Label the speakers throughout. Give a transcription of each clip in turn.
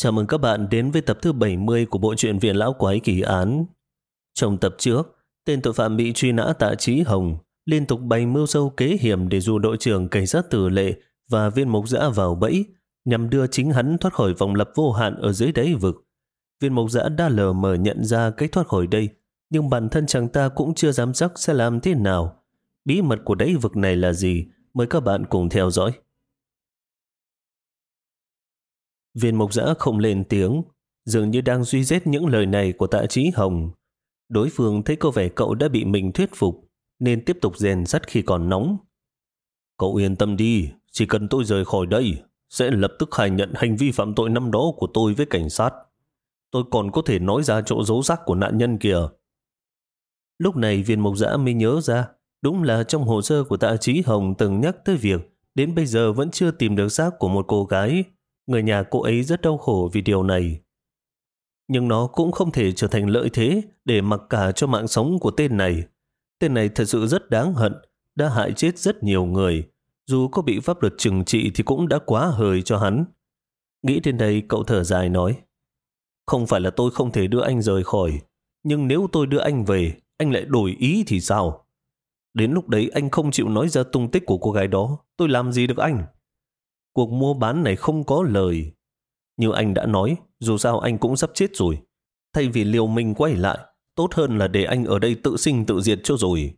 Speaker 1: Chào mừng các bạn đến với tập thứ 70 của bộ truyện Viện Lão Quái Kỳ Án. Trong tập trước, tên tội phạm bị truy nã tạ trí Hồng liên tục bày mưu sâu kế hiểm để dụ đội trưởng cảnh sát tử lệ và viên mục giã vào bẫy nhằm đưa chính hắn thoát khỏi vòng lập vô hạn ở dưới đáy vực. Viên mục giã đã lờ mờ nhận ra cách thoát khỏi đây, nhưng bản thân chàng ta cũng chưa dám chắc sẽ làm thế nào. Bí mật của đáy vực này là gì? Mời các bạn cùng theo dõi. Viên mục giã không lên tiếng, dường như đang duy dết những lời này của tạ trí hồng. Đối phương thấy có vẻ cậu đã bị mình thuyết phục, nên tiếp tục rèn sắt khi còn nóng. Cậu yên tâm đi, chỉ cần tôi rời khỏi đây, sẽ lập tức khai nhận hành vi phạm tội năm đó của tôi với cảnh sát. Tôi còn có thể nói ra chỗ dấu xác của nạn nhân kìa. Lúc này viên mục giã mới nhớ ra, đúng là trong hồ sơ của tạ trí hồng từng nhắc tới việc đến bây giờ vẫn chưa tìm được xác của một cô gái Người nhà cô ấy rất đau khổ vì điều này. Nhưng nó cũng không thể trở thành lợi thế để mặc cả cho mạng sống của tên này. Tên này thật sự rất đáng hận, đã hại chết rất nhiều người. Dù có bị pháp luật trừng trị thì cũng đã quá hời cho hắn. Nghĩ đến đây cậu thở dài nói Không phải là tôi không thể đưa anh rời khỏi Nhưng nếu tôi đưa anh về Anh lại đổi ý thì sao Đến lúc đấy anh không chịu nói ra tung tích của cô gái đó Tôi làm gì được anh Cuộc mua bán này không có lời. Như anh đã nói, dù sao anh cũng sắp chết rồi. Thay vì liều mình quay lại, tốt hơn là để anh ở đây tự sinh tự diệt cho rồi.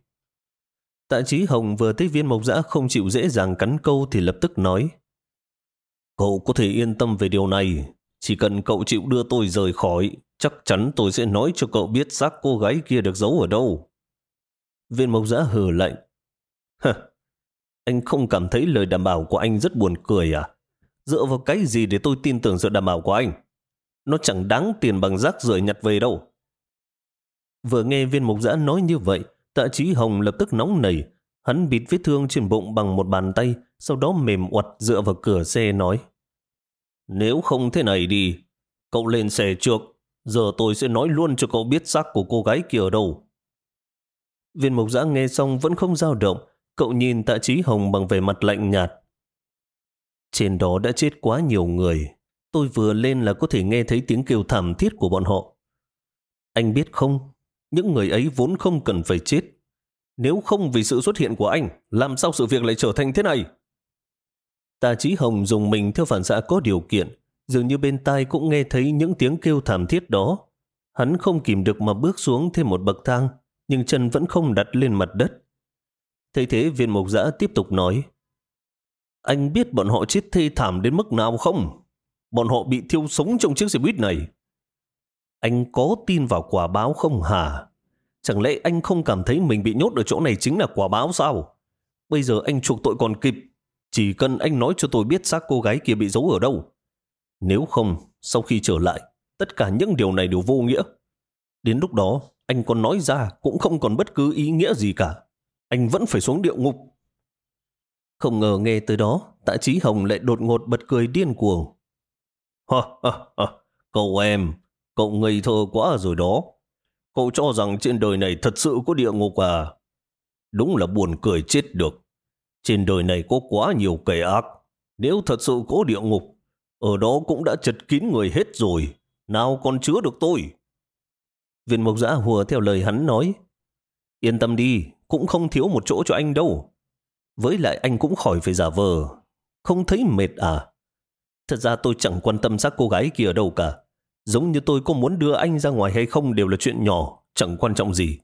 Speaker 1: Tạ Chí Hồng vừa thấy viên mộc dã không chịu dễ dàng cắn câu thì lập tức nói. Cậu có thể yên tâm về điều này. Chỉ cần cậu chịu đưa tôi rời khỏi, chắc chắn tôi sẽ nói cho cậu biết xác cô gái kia được giấu ở đâu. Viên mộc giã hừ lạnh. Hờ, anh không cảm thấy lời đảm bảo của anh rất buồn cười à? Dựa vào cái gì để tôi tin tưởng sự đảm bảo của anh? Nó chẳng đáng tiền bằng rác rưởi nhặt về đâu. Vừa nghe viên mục giã nói như vậy, tạ trí hồng lập tức nóng nảy. Hắn bịt vết thương trên bụng bằng một bàn tay, sau đó mềm uặt dựa vào cửa xe nói. Nếu không thế này đi, cậu lên xe trước, giờ tôi sẽ nói luôn cho cậu biết xác của cô gái kia ở đâu. Viên mục giã nghe xong vẫn không dao động, Cậu nhìn tạ trí hồng bằng vẻ mặt lạnh nhạt. Trên đó đã chết quá nhiều người. Tôi vừa lên là có thể nghe thấy tiếng kêu thảm thiết của bọn họ. Anh biết không, những người ấy vốn không cần phải chết. Nếu không vì sự xuất hiện của anh, làm sao sự việc lại trở thành thế này? Tạ Chí Hồng dùng mình theo phản xạ có điều kiện, dường như bên tai cũng nghe thấy những tiếng kêu thảm thiết đó. Hắn không kìm được mà bước xuống thêm một bậc thang, nhưng chân vẫn không đặt lên mặt đất. Thế thế viên mục giã tiếp tục nói Anh biết bọn họ chết thê thảm đến mức nào không? Bọn họ bị thiêu sống trong chiếc xe buýt này. Anh có tin vào quả báo không hả? Chẳng lẽ anh không cảm thấy mình bị nhốt ở chỗ này chính là quả báo sao? Bây giờ anh chuộc tội còn kịp. Chỉ cần anh nói cho tôi biết xác cô gái kia bị giấu ở đâu. Nếu không, sau khi trở lại, tất cả những điều này đều vô nghĩa. Đến lúc đó, anh còn nói ra cũng không còn bất cứ ý nghĩa gì cả anh vẫn phải xuống địa ngục. Không ngờ nghe tới đó, tạ trí hồng lại đột ngột bật cười điên cuồng. Ha ha ha, cậu em, cậu ngây thơ quá rồi đó. Cậu cho rằng trên đời này thật sự có địa ngục à? Đúng là buồn cười chết được. Trên đời này có quá nhiều kẻ ác. Nếu thật sự có địa ngục, ở đó cũng đã chật kín người hết rồi. Nào còn chứa được tôi? Viên mộc giã hùa theo lời hắn nói. Yên tâm đi, cũng không thiếu một chỗ cho anh đâu. Với lại anh cũng khỏi phải giả vờ. Không thấy mệt à? Thật ra tôi chẳng quan tâm xác cô gái kia ở đâu cả. Giống như tôi có muốn đưa anh ra ngoài hay không đều là chuyện nhỏ, chẳng quan trọng gì.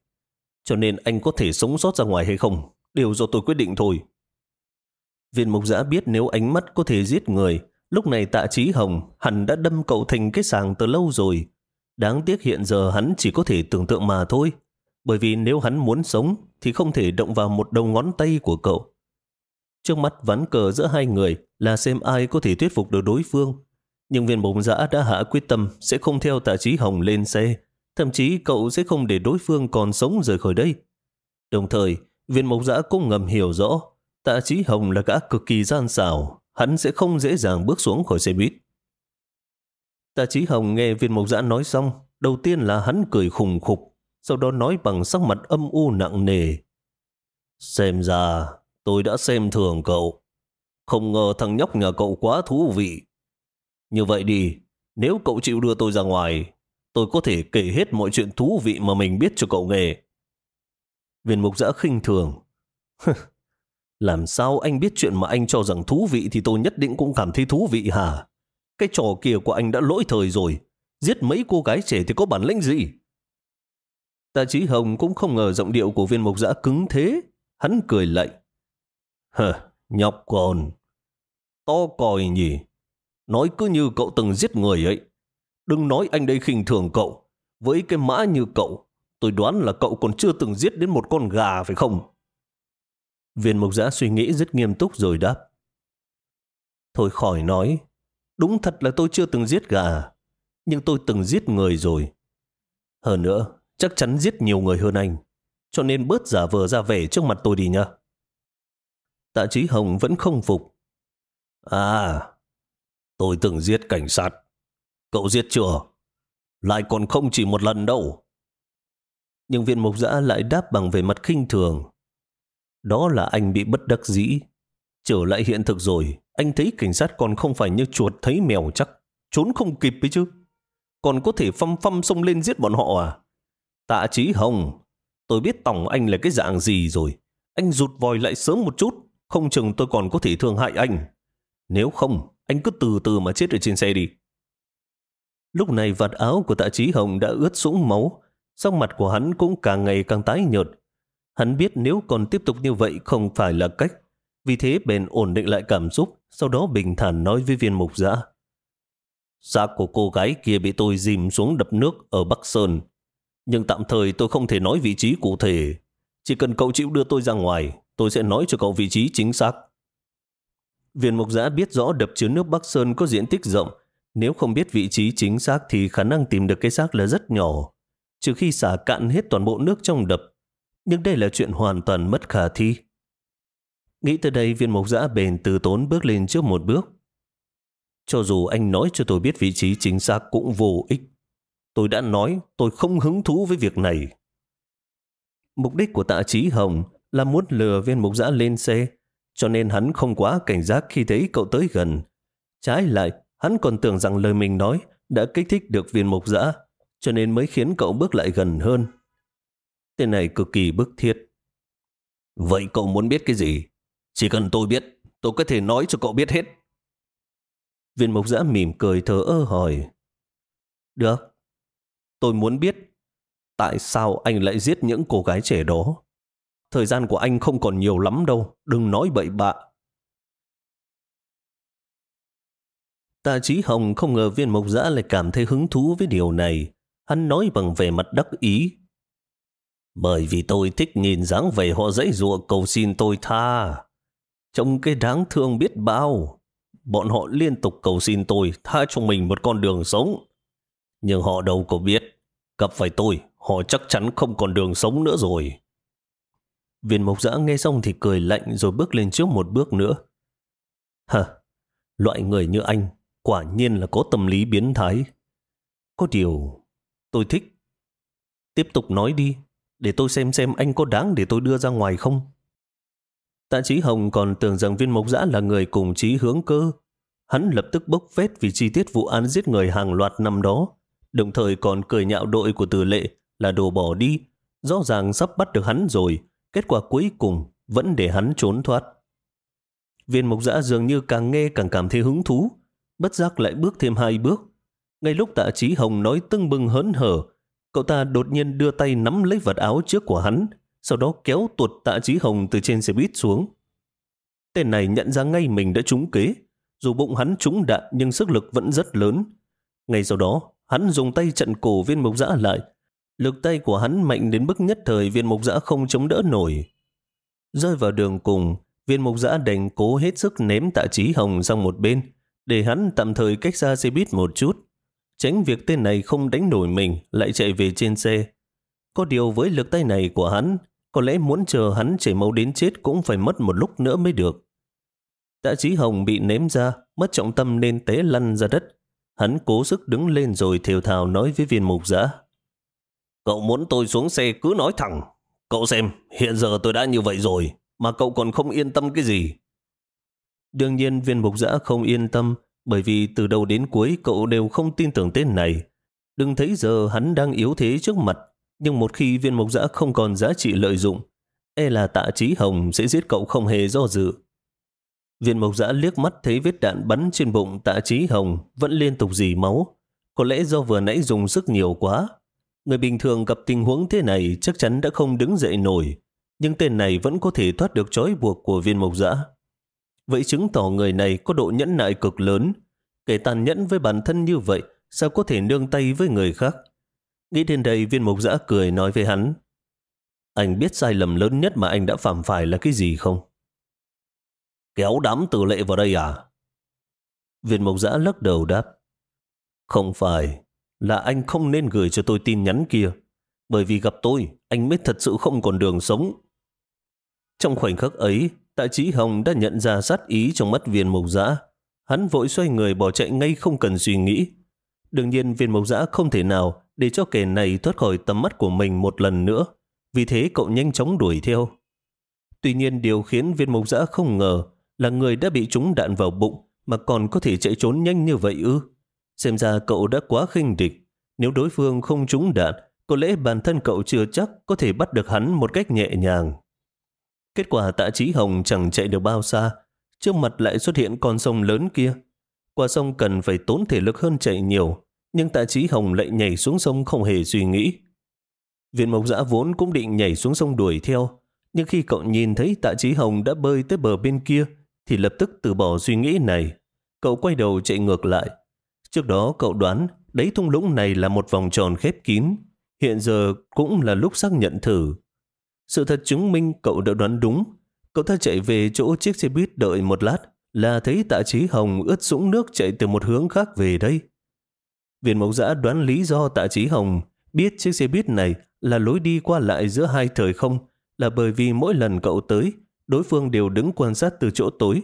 Speaker 1: Cho nên anh có thể sống sót ra ngoài hay không, đều do tôi quyết định thôi. Viên mục giã biết nếu ánh mắt có thể giết người, lúc này tạ trí hồng hẳn đã đâm cậu thành cái sàng từ lâu rồi. Đáng tiếc hiện giờ hắn chỉ có thể tưởng tượng mà thôi bởi vì nếu hắn muốn sống thì không thể động vào một đầu ngón tay của cậu. Trước mắt ván cờ giữa hai người là xem ai có thể thuyết phục được đối phương. Nhưng viên bồng giã đã hạ quyết tâm sẽ không theo tạ trí hồng lên xe, thậm chí cậu sẽ không để đối phương còn sống rời khỏi đây. Đồng thời, viên mộc giã cũng ngầm hiểu rõ tạ trí hồng là gã cực kỳ gian xảo, hắn sẽ không dễ dàng bước xuống khỏi xe buýt. Tạ trí hồng nghe viên mộc giã nói xong, đầu tiên là hắn cười khùng khục, sau đó nói bằng sắc mặt âm u nặng nề. Xem ra, tôi đã xem thường cậu. Không ngờ thằng nhóc nhà cậu quá thú vị. Như vậy đi, Nếu cậu chịu đưa tôi ra ngoài, tôi có thể kể hết mọi chuyện thú vị mà mình biết cho cậu nghe. Viên mục giã khinh thường. Làm sao anh biết chuyện mà anh cho rằng thú vị thì tôi nhất định cũng cảm thấy thú vị hả? Cái trò kia của anh đã lỗi thời rồi. Giết mấy cô gái trẻ thì có bản lĩnh gì? Tạ Chí Hồng cũng không ngờ giọng điệu của viên mục giã cứng thế. Hắn cười lạnh. Hờ, nhọc còn. To còi nhỉ. Nói cứ như cậu từng giết người ấy. Đừng nói anh đây khinh thường cậu. Với cái mã như cậu, tôi đoán là cậu còn chưa từng giết đến một con gà phải không? Viên mục giã suy nghĩ rất nghiêm túc rồi đáp. Thôi khỏi nói. Đúng thật là tôi chưa từng giết gà. Nhưng tôi từng giết người rồi. Hơn nữa, chắc chắn giết nhiều người hơn anh. Cho nên bớt giả vờ ra vẻ trước mặt tôi đi nhá. Tạ Trí Hồng vẫn không phục. À, tôi từng giết cảnh sát. Cậu giết chưa? Lại còn không chỉ một lần đâu. Nhưng Viên mục giã lại đáp bằng về mặt khinh thường. Đó là anh bị bất đắc dĩ. Trở lại hiện thực rồi, anh thấy cảnh sát còn không phải như chuột thấy mèo chắc. Trốn không kịp ấy chứ. Còn có thể phăm phăm xông lên giết bọn họ à? Tạ Trí Hồng, tôi biết tổng anh là cái dạng gì rồi. Anh rụt vòi lại sớm một chút, không chừng tôi còn có thể thương hại anh. Nếu không, anh cứ từ từ mà chết ở trên xe đi. Lúc này vạt áo của tạ trí hồng đã ướt sũng máu, sắc mặt của hắn cũng càng ngày càng tái nhợt. Hắn biết nếu còn tiếp tục như vậy không phải là cách, vì thế bèn ổn định lại cảm xúc, sau đó bình thản nói với viên mục giã. Xác của cô gái kia bị tôi dìm xuống đập nước ở Bắc Sơn, nhưng tạm thời tôi không thể nói vị trí cụ thể. Chỉ cần cậu chịu đưa tôi ra ngoài, tôi sẽ nói cho cậu vị trí chính xác. Viên mục giã biết rõ đập chứa nước Bắc Sơn có diện tích rộng, nếu không biết vị trí chính xác thì khả năng tìm được cái xác là rất nhỏ, trừ khi xả cạn hết toàn bộ nước trong đập. Nhưng đây là chuyện hoàn toàn mất khả thi. Nghĩ tới đây viên mục giã bền từ tốn bước lên trước một bước. Cho dù anh nói cho tôi biết vị trí chính xác cũng vô ích. Tôi đã nói tôi không hứng thú với việc này. Mục đích của tạ trí hồng là muốn lừa viên mục giã lên xe, cho nên hắn không quá cảnh giác khi thấy cậu tới gần. Trái lại, hắn còn tưởng rằng lời mình nói đã kích thích được viên mục giã, cho nên mới khiến cậu bước lại gần hơn. Tên này cực kỳ bức thiết. Vậy cậu muốn biết cái gì? Chỉ cần tôi biết, tôi có thể nói cho cậu biết hết. Viên mục giã mỉm cười thở ơ hỏi. Được, tôi muốn biết tại sao anh lại giết những cô gái trẻ đó. Thời gian của anh không còn nhiều lắm đâu, đừng nói bậy bạ. Tạ Chí Hồng không ngờ viên mộc giã lại cảm thấy hứng thú với điều này. Hắn nói bằng vẻ mặt đắc ý. Bởi vì tôi thích nhìn dáng vẻ họ dãy ruộng cầu xin tôi tha. Trông cái đáng thương biết bao. Bọn họ liên tục cầu xin tôi tha cho mình một con đường sống. Nhưng họ đâu có biết. Gặp phải tôi, họ chắc chắn không còn đường sống nữa rồi. Viên mộc giã nghe xong thì cười lạnh rồi bước lên trước một bước nữa. Hờ, loại người như anh quả nhiên là có tâm lý biến thái. Có điều tôi thích. Tiếp tục nói đi, để tôi xem xem anh có đáng để tôi đưa ra ngoài không. Tạ Chí Hồng còn tưởng rằng viên mộc giã là người cùng chí hướng cơ. Hắn lập tức bốc phét vì chi tiết vụ án giết người hàng loạt năm đó, đồng thời còn cười nhạo đội của tử lệ là đồ bỏ đi, rõ ràng sắp bắt được hắn rồi, Kết quả cuối cùng vẫn để hắn trốn thoát. Viên mục giã dường như càng nghe càng cảm thấy hứng thú, bất giác lại bước thêm hai bước. Ngay lúc tạ trí hồng nói tưng bừng hớn hở, cậu ta đột nhiên đưa tay nắm lấy vật áo trước của hắn, sau đó kéo tuột tạ trí hồng từ trên xe buýt xuống. Tên này nhận ra ngay mình đã trúng kế, dù bụng hắn trúng đạn nhưng sức lực vẫn rất lớn. Ngay sau đó, hắn dùng tay chặn cổ viên mục giã lại, Lực tay của hắn mạnh đến mức nhất thời viên mục giã không chống đỡ nổi. Rơi vào đường cùng, viên mục giã đành cố hết sức ném tạ trí hồng sang một bên, để hắn tạm thời cách xa xe buýt một chút. Tránh việc tên này không đánh nổi mình lại chạy về trên xe. Có điều với lực tay này của hắn, có lẽ muốn chờ hắn chảy máu đến chết cũng phải mất một lúc nữa mới được. Tạ trí hồng bị ném ra, mất trọng tâm nên té lăn ra đất. Hắn cố sức đứng lên rồi thều thào nói với viên mục giã. Cậu muốn tôi xuống xe cứ nói thẳng. Cậu xem, hiện giờ tôi đã như vậy rồi, mà cậu còn không yên tâm cái gì. Đương nhiên viên mục giã không yên tâm Bởi vì từ đầu đến cuối cậu đều không tin tưởng tên này. Đừng thấy giờ hắn đang yếu thế trước mặt, nhưng một khi viên mục giã không còn giá trị lợi dụng, e là tạ trí hồng sẽ giết cậu không hề do dự. Viên mộc giã liếc mắt thấy vết đạn bắn trên bụng tạ trí hồng vẫn liên tục dì máu. Có lẽ do vừa nãy dùng sức nhiều quá. Người bình thường gặp tình huống thế này chắc chắn đã không đứng dậy nổi, nhưng tên này vẫn có thể thoát được trói buộc của viên mộc giã. Vậy chứng tỏ người này có độ nhẫn nại cực lớn. Kể tàn nhẫn với bản thân như vậy, sao có thể nương tay với người khác? Nghĩ đến đây viên mộc giã cười nói với hắn. Anh biết sai lầm lớn nhất mà anh đã phạm phải là cái gì không? Kéo đám tử lệ vào đây à? Viên mộc giã lắc đầu đáp. Không phải, là anh không nên gửi cho tôi tin nhắn kia. Bởi vì gặp tôi, anh mới thật sự không còn đường sống. Trong khoảnh khắc ấy, Tạ Chí Hồng đã nhận ra sát ý trong mắt viên mộc giã. Hắn vội xoay người bỏ chạy ngay không cần suy nghĩ. Đương nhiên viên mộc giã không thể nào để cho kẻ này thoát khỏi tầm mắt của mình một lần nữa. Vì thế cậu nhanh chóng đuổi theo. Tuy nhiên điều khiến viên mộc giã không ngờ là người đã bị trúng đạn vào bụng mà còn có thể chạy trốn nhanh như vậy ư. Xem ra cậu đã quá khinh địch. Nếu đối phương không trúng đạn, có lẽ bản thân cậu chưa chắc có thể bắt được hắn một cách nhẹ nhàng. Kết quả tạ trí hồng chẳng chạy được bao xa, trước mặt lại xuất hiện con sông lớn kia. Qua sông cần phải tốn thể lực hơn chạy nhiều, nhưng tạ trí hồng lại nhảy xuống sông không hề suy nghĩ. Viện mộc giã vốn cũng định nhảy xuống sông đuổi theo, nhưng khi cậu nhìn thấy tạ trí hồng đã bơi tới bờ bên kia, thì lập tức từ bỏ suy nghĩ này. Cậu quay đầu chạy ngược lại. Trước đó cậu đoán đấy thung lũng này là một vòng tròn khép kín. Hiện giờ cũng là lúc xác nhận thử. Sự thật chứng minh cậu đã đoán đúng. Cậu ta chạy về chỗ chiếc xe buýt đợi một lát là thấy tạ trí hồng ướt sũng nước chạy từ một hướng khác về đây. Viện mộc giã đoán lý do tạ trí hồng biết chiếc xe buýt này là lối đi qua lại giữa hai thời không là bởi vì mỗi lần cậu tới, đối phương đều đứng quan sát từ chỗ tối.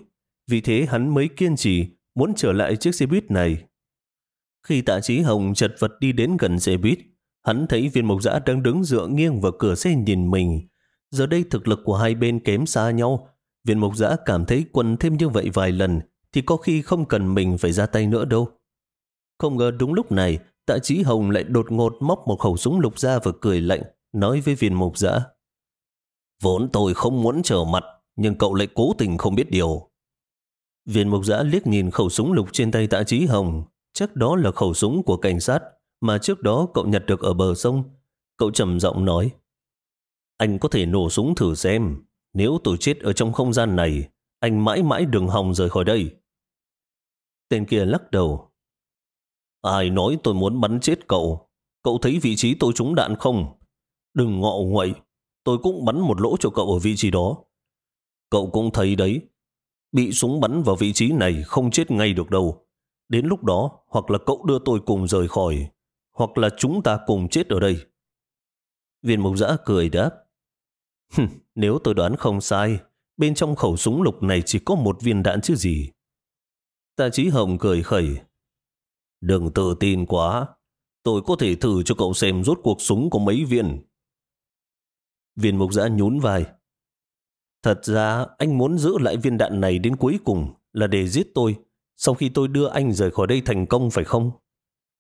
Speaker 1: Vì thế hắn mới kiên trì muốn trở lại chiếc xe buýt này. Khi tạ trí hồng chật vật đi đến gần xe buýt, hắn thấy viên mộc giã đang đứng dựa nghiêng vào cửa xe nhìn mình. Giờ đây thực lực của hai bên kém xa nhau. Viên mộc giã cảm thấy quần thêm như vậy vài lần thì có khi không cần mình phải ra tay nữa đâu. Không ngờ đúng lúc này, tạ trí hồng lại đột ngột móc một khẩu súng lục ra và cười lạnh, nói với viên mộc giã. Vốn tôi không muốn trở mặt, nhưng cậu lại cố tình không biết điều. Viên mộc giã liếc nhìn khẩu súng lục trên tay tạ trí hồng, chắc đó là khẩu súng của cảnh sát mà trước đó cậu nhặt được ở bờ sông. Cậu trầm giọng nói, anh có thể nổ súng thử xem, nếu tôi chết ở trong không gian này, anh mãi mãi đừng hòng rời khỏi đây. Tên kia lắc đầu. Ai nói tôi muốn bắn chết cậu? Cậu thấy vị trí tôi trúng đạn không? Đừng ngọ nguậy, tôi cũng bắn một lỗ cho cậu ở vị trí đó. Cậu cũng thấy đấy, bị súng bắn vào vị trí này không chết ngay được đâu. Đến lúc đó, hoặc là cậu đưa tôi cùng rời khỏi, hoặc là chúng ta cùng chết ở đây. Viên mục giã cười đáp. Nếu tôi đoán không sai, bên trong khẩu súng lục này chỉ có một viên đạn chứ gì. Tạ trí Hồng cười khẩy. Đừng tự tin quá, tôi có thể thử cho cậu xem rốt cuộc súng có mấy viên. Viên mục giã nhún vai. Thật ra anh muốn giữ lại viên đạn này đến cuối cùng là để giết tôi sau khi tôi đưa anh rời khỏi đây thành công phải không?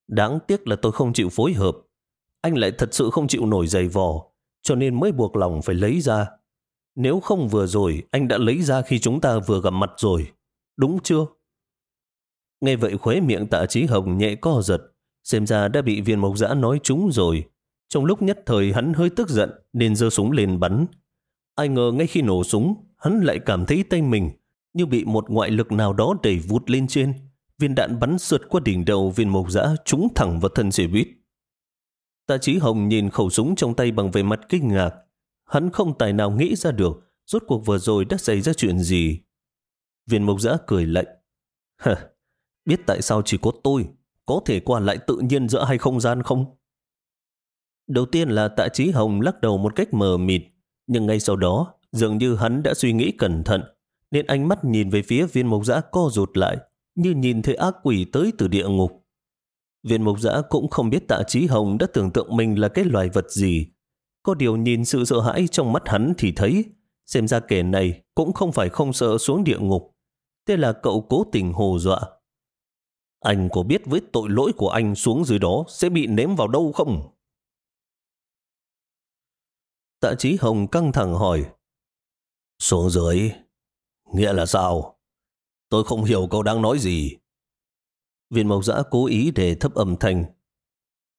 Speaker 1: Đáng tiếc là tôi không chịu phối hợp. Anh lại thật sự không chịu nổi giày vò, cho nên mới buộc lòng phải lấy ra. Nếu không vừa rồi, anh đã lấy ra khi chúng ta vừa gặp mặt rồi. Đúng chưa? Nghe vậy khuế miệng tạ trí hồng nhẹ co giật, xem ra đã bị viên mộc giã nói trúng rồi. Trong lúc nhất thời hắn hơi tức giận nên giơ súng lên bắn. Ai ngờ ngay khi nổ súng, hắn lại cảm thấy tay mình như bị một ngoại lực nào đó đẩy vụt lên trên. Viên đạn bắn sượt qua đỉnh đầu viên mộc dã trúng thẳng vào thân xe buýt. Tạ Chí Hồng nhìn khẩu súng trong tay bằng vẻ mặt kinh ngạc. Hắn không tài nào nghĩ ra được rốt cuộc vừa rồi đã xảy ra chuyện gì. Viên mộc dã cười lạnh. Hả, biết tại sao chỉ có tôi có thể qua lại tự nhiên giữa hai không gian không? Đầu tiên là tạ trí Hồng lắc đầu một cách mờ mịt, nhưng ngay sau đó dường như hắn đã suy nghĩ cẩn thận nên ánh mắt nhìn về phía viên mộc giã co rụt lại, như nhìn thấy ác quỷ tới từ địa ngục. Viên mộc giã cũng không biết tạ trí hồng đã tưởng tượng mình là cái loài vật gì. Có điều nhìn sự sợ hãi trong mắt hắn thì thấy, xem ra kẻ này cũng không phải không sợ xuống địa ngục. Thế là cậu cố tình hồ dọa. Anh có biết với tội lỗi của anh xuống dưới đó sẽ bị ném vào đâu không? Tạ Chí Hồng căng thẳng hỏi. Xuống dưới? Nghĩa là sao? Tôi không hiểu cậu đang nói gì. Viên mộc giã cố ý để thấp âm thanh.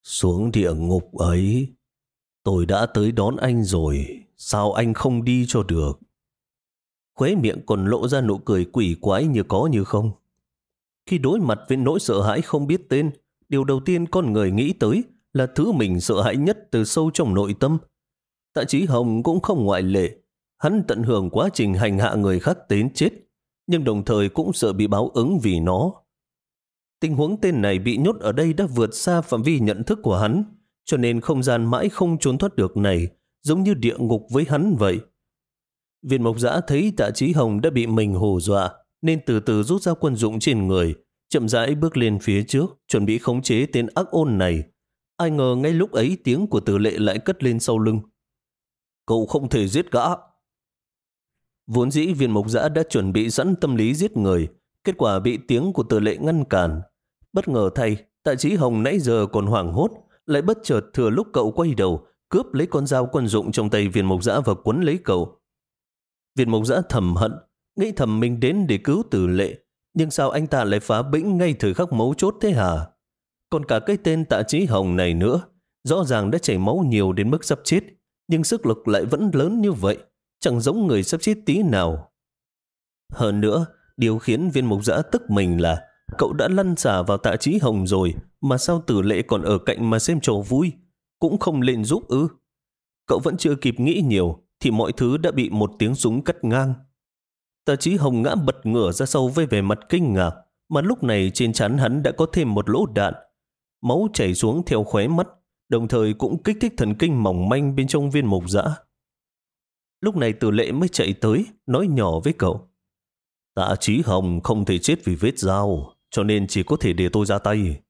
Speaker 1: Xuống địa ngục ấy, tôi đã tới đón anh rồi, sao anh không đi cho được? Khuế miệng còn lộ ra nụ cười quỷ quái như có như không. Khi đối mặt với nỗi sợ hãi không biết tên, điều đầu tiên con người nghĩ tới là thứ mình sợ hãi nhất từ sâu trong nội tâm. Tạ Chí Hồng cũng không ngoại lệ. Hắn tận hưởng quá trình hành hạ người khác đến chết, nhưng đồng thời cũng sợ bị báo ứng vì nó. Tình huống tên này bị nhốt ở đây đã vượt xa phạm vi nhận thức của hắn, cho nên không gian mãi không trốn thoát được này, giống như địa ngục với hắn vậy. Viên mộc giã thấy tạ trí hồng đã bị mình hù dọa, nên từ từ rút ra quân dụng trên người, chậm rãi bước lên phía trước, chuẩn bị khống chế tên ác ôn này. Ai ngờ ngay lúc ấy tiếng của tử lệ lại cất lên sau lưng. Cậu không thể giết gã. Vốn dĩ viên mộc giã đã chuẩn bị sẵn tâm lý giết người, kết quả bị tiếng của tử lệ ngăn cản. Bất ngờ thay, tạ trí hồng nãy giờ còn hoảng hốt, lại bất chợt thừa lúc cậu quay đầu, cướp lấy con dao quân dụng trong tay viên mộc giã và quấn lấy cậu. Viên mộc giã thầm hận, nghĩ thầm mình đến để cứu tử lệ, nhưng sao anh ta lại phá bĩnh ngay thời khắc mấu chốt thế hả? Còn cả cái tên tạ trí hồng này nữa, rõ ràng đã chảy máu nhiều đến mức sắp chết, nhưng sức lực lại vẫn lớn như vậy, chẳng giống người sắp chết tí nào. Hơn nữa, điều khiến viên mục giã tức mình là cậu đã lăn xả vào tạ trí hồng rồi, mà sao tử lệ còn ở cạnh mà xem trò vui, cũng không lên giúp ư. Cậu vẫn chưa kịp nghĩ nhiều, thì mọi thứ đã bị một tiếng súng cắt ngang. Tạ trí hồng ngã bật ngửa ra sau với vẻ mặt kinh ngạc, mà lúc này trên chắn hắn đã có thêm một lỗ đạn. Máu chảy xuống theo khóe mắt, đồng thời cũng kích thích thần kinh mỏng manh bên trong viên mộc dã. Lúc này tử lệ mới chạy tới, nói nhỏ với cậu. Tạ trí hồng không thể chết vì vết dao, cho nên chỉ có thể để tôi ra tay.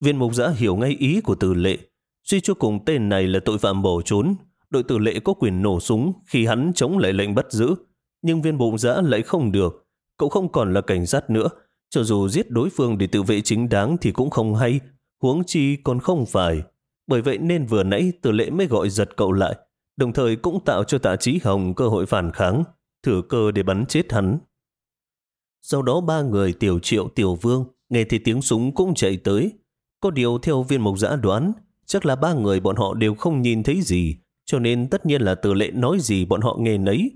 Speaker 1: Viên mục giã hiểu ngay ý của tử lệ. Suy cho cùng tên này là tội phạm bỏ trốn. Đội tử lệ có quyền nổ súng khi hắn chống lại lệnh bắt giữ. Nhưng viên mục giã lại không được. Cậu không còn là cảnh sát nữa. Cho dù giết đối phương để tự vệ chính đáng thì cũng không hay. Huống chi còn không phải. Bởi vậy nên vừa nãy từ lệ mới gọi giật cậu lại. Đồng thời cũng tạo cho tạ trí hồng cơ hội phản kháng. Thử cơ để bắn chết hắn. Sau đó ba người tiểu triệu tiểu vương nghe thì tiếng súng cũng chạy tới. Có điều theo viên mộc giã đoán, chắc là ba người bọn họ đều không nhìn thấy gì, cho nên tất nhiên là từ lệ nói gì bọn họ nghe nấy.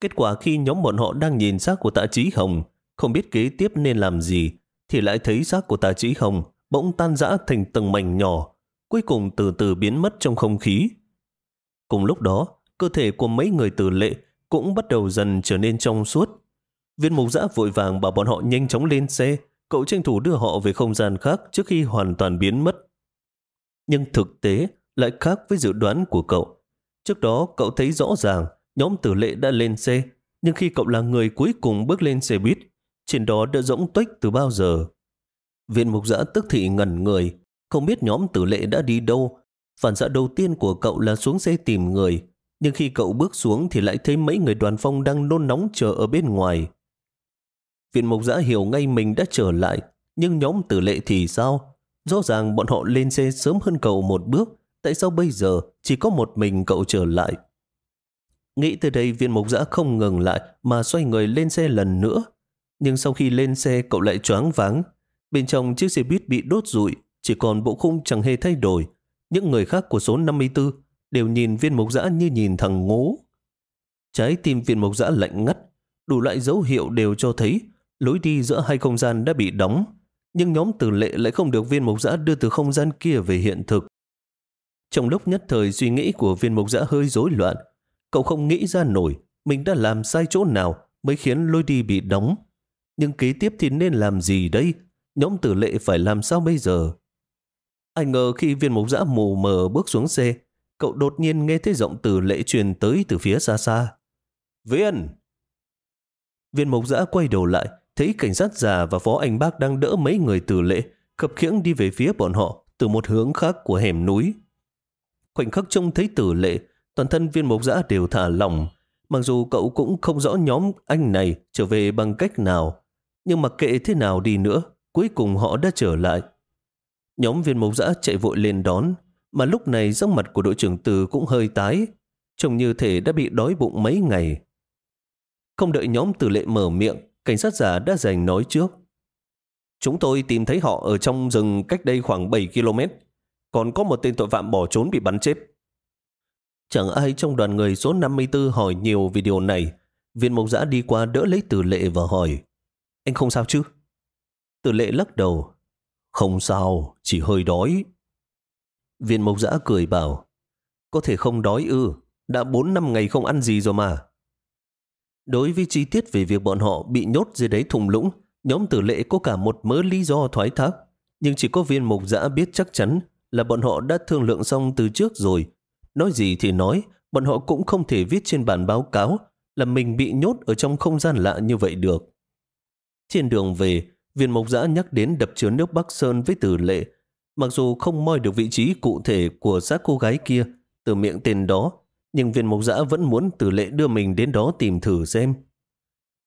Speaker 1: Kết quả khi nhóm bọn họ đang nhìn xác của tạ trí hồng, không biết kế tiếp nên làm gì, thì lại thấy xác của tạ trí hồng bỗng tan rã thành từng mảnh nhỏ, cuối cùng từ từ biến mất trong không khí. Cùng lúc đó, cơ thể của mấy người tử lệ cũng bắt đầu dần trở nên trong suốt. Viên mục giã vội vàng bảo bọn họ nhanh chóng lên xe, cậu tranh thủ đưa họ về không gian khác trước khi hoàn toàn biến mất. Nhưng thực tế lại khác với dự đoán của cậu. Trước đó cậu thấy rõ ràng nhóm tử lệ đã lên xe, nhưng khi cậu là người cuối cùng bước lên xe buýt, trên đó đã rỗng tuếch từ bao giờ. Viện mục giã tức thị ngẩn người, không biết nhóm tử lệ đã đi đâu. Phản xạ đầu tiên của cậu là xuống xe tìm người, nhưng khi cậu bước xuống thì lại thấy mấy người đoàn phong đang nôn nóng chờ ở bên ngoài. Viện Mục Giã hiểu ngay mình đã trở lại, nhưng nhóm tử lệ thì sao? Rõ ràng bọn họ lên xe sớm hơn cậu một bước, tại sao bây giờ chỉ có một mình cậu trở lại? Nghĩ từ đây viên mộc giã không ngừng lại mà xoay người lên xe lần nữa. Nhưng sau khi lên xe cậu lại choáng váng. Bên trong chiếc xe buýt bị đốt rụi, chỉ còn bộ khung chẳng hề thay đổi. Những người khác của số 54 đều nhìn viên mộc dã như nhìn thằng ngố. Trái tim viên mộc dã lạnh ngắt, đủ loại dấu hiệu đều cho thấy Lối đi giữa hai không gian đã bị đóng, nhưng nhóm tử lệ lại không được viên mộc dã đưa từ không gian kia về hiện thực. Trong lúc nhất thời suy nghĩ của viên mộc dã hơi rối loạn, cậu không nghĩ ra nổi mình đã làm sai chỗ nào mới khiến lối đi bị đóng. Nhưng kế tiếp thì nên làm gì đây? Nhóm tử lệ phải làm sao bây giờ? Anh ngờ khi viên mục giã mù mờ bước xuống xe, cậu đột nhiên nghe thấy giọng tử lệ truyền tới từ phía xa xa. Viên! Viên mục giã quay đầu lại, thấy cảnh sát già và phó anh bác đang đỡ mấy người tử lệ, khập khiễng đi về phía bọn họ từ một hướng khác của hẻm núi. Khoảnh khắc trông thấy tử lệ, toàn thân viên mục giã đều thả lỏng, Mặc dù cậu cũng không rõ nhóm anh này trở về bằng cách nào, nhưng mặc kệ thế nào đi nữa, cuối cùng họ đã trở lại. Nhóm viên mộc dã chạy vội lên đón, mà lúc này sắc mặt của đội trưởng Từ cũng hơi tái, trông như thể đã bị đói bụng mấy ngày. Không đợi nhóm Từ lệ mở miệng, cảnh sát giả đã giành nói trước. Chúng tôi tìm thấy họ ở trong rừng cách đây khoảng 7 km, còn có một tên tội phạm bỏ trốn bị bắn chết. Chẳng ai trong đoàn người số 54 hỏi nhiều về điều này. Viên mộc giã đi qua đỡ lấy tử lệ và hỏi Anh không sao chứ? Tử lệ lắc đầu Không sao, chỉ hơi đói. Viên mộc giã cười bảo Có thể không đói ư, đã 4 năm ngày không ăn gì rồi mà. Đối với chi tiết về việc bọn họ bị nhốt dưới đáy thùng lũng, nhóm tử lệ có cả một mớ lý do thoái thác, nhưng chỉ có viên mộc giã biết chắc chắn là bọn họ đã thương lượng xong từ trước rồi. Nói gì thì nói, bọn họ cũng không thể viết trên bản báo cáo là mình bị nhốt ở trong không gian lạ như vậy được. Trên đường về, viên mộc giã nhắc đến đập chứa nước Bắc Sơn với tử lệ. Mặc dù không moi được vị trí cụ thể của xác cô gái kia từ miệng tên đó, nhưng viên mộc giã vẫn muốn tử lệ đưa mình đến đó tìm thử xem.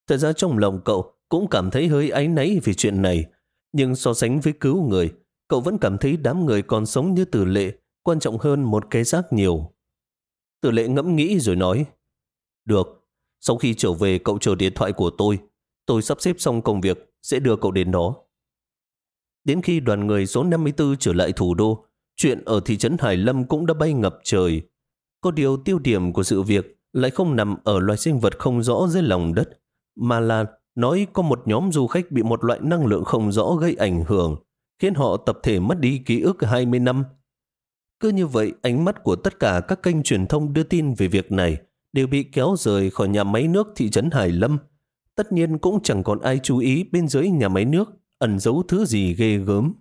Speaker 1: Thật ra trong lòng cậu cũng cảm thấy hơi áy náy vì chuyện này, nhưng so sánh với cứu người, cậu vẫn cảm thấy đám người còn sống như tử lệ quan trọng hơn một cái xác nhiều. Tử lệ ngẫm nghĩ rồi nói, Được, sau khi trở về cậu chờ điện thoại của tôi, tôi sắp xếp xong công việc, sẽ đưa cậu đến đó. Đến khi đoàn người số 54 trở lại thủ đô, chuyện ở thị trấn Hải Lâm cũng đã bay ngập trời. Có điều tiêu điểm của sự việc lại không nằm ở loài sinh vật không rõ dưới lòng đất, mà là nói có một nhóm du khách bị một loại năng lượng không rõ gây ảnh hưởng, khiến họ tập thể mất đi ký ức 20 năm. Cứ như vậy, ánh mắt của tất cả các kênh truyền thông đưa tin về việc này đều bị kéo rời khỏi nhà máy nước thị trấn Hải Lâm. Tất nhiên cũng chẳng còn ai chú ý bên dưới nhà máy nước ẩn giấu thứ gì ghê gớm.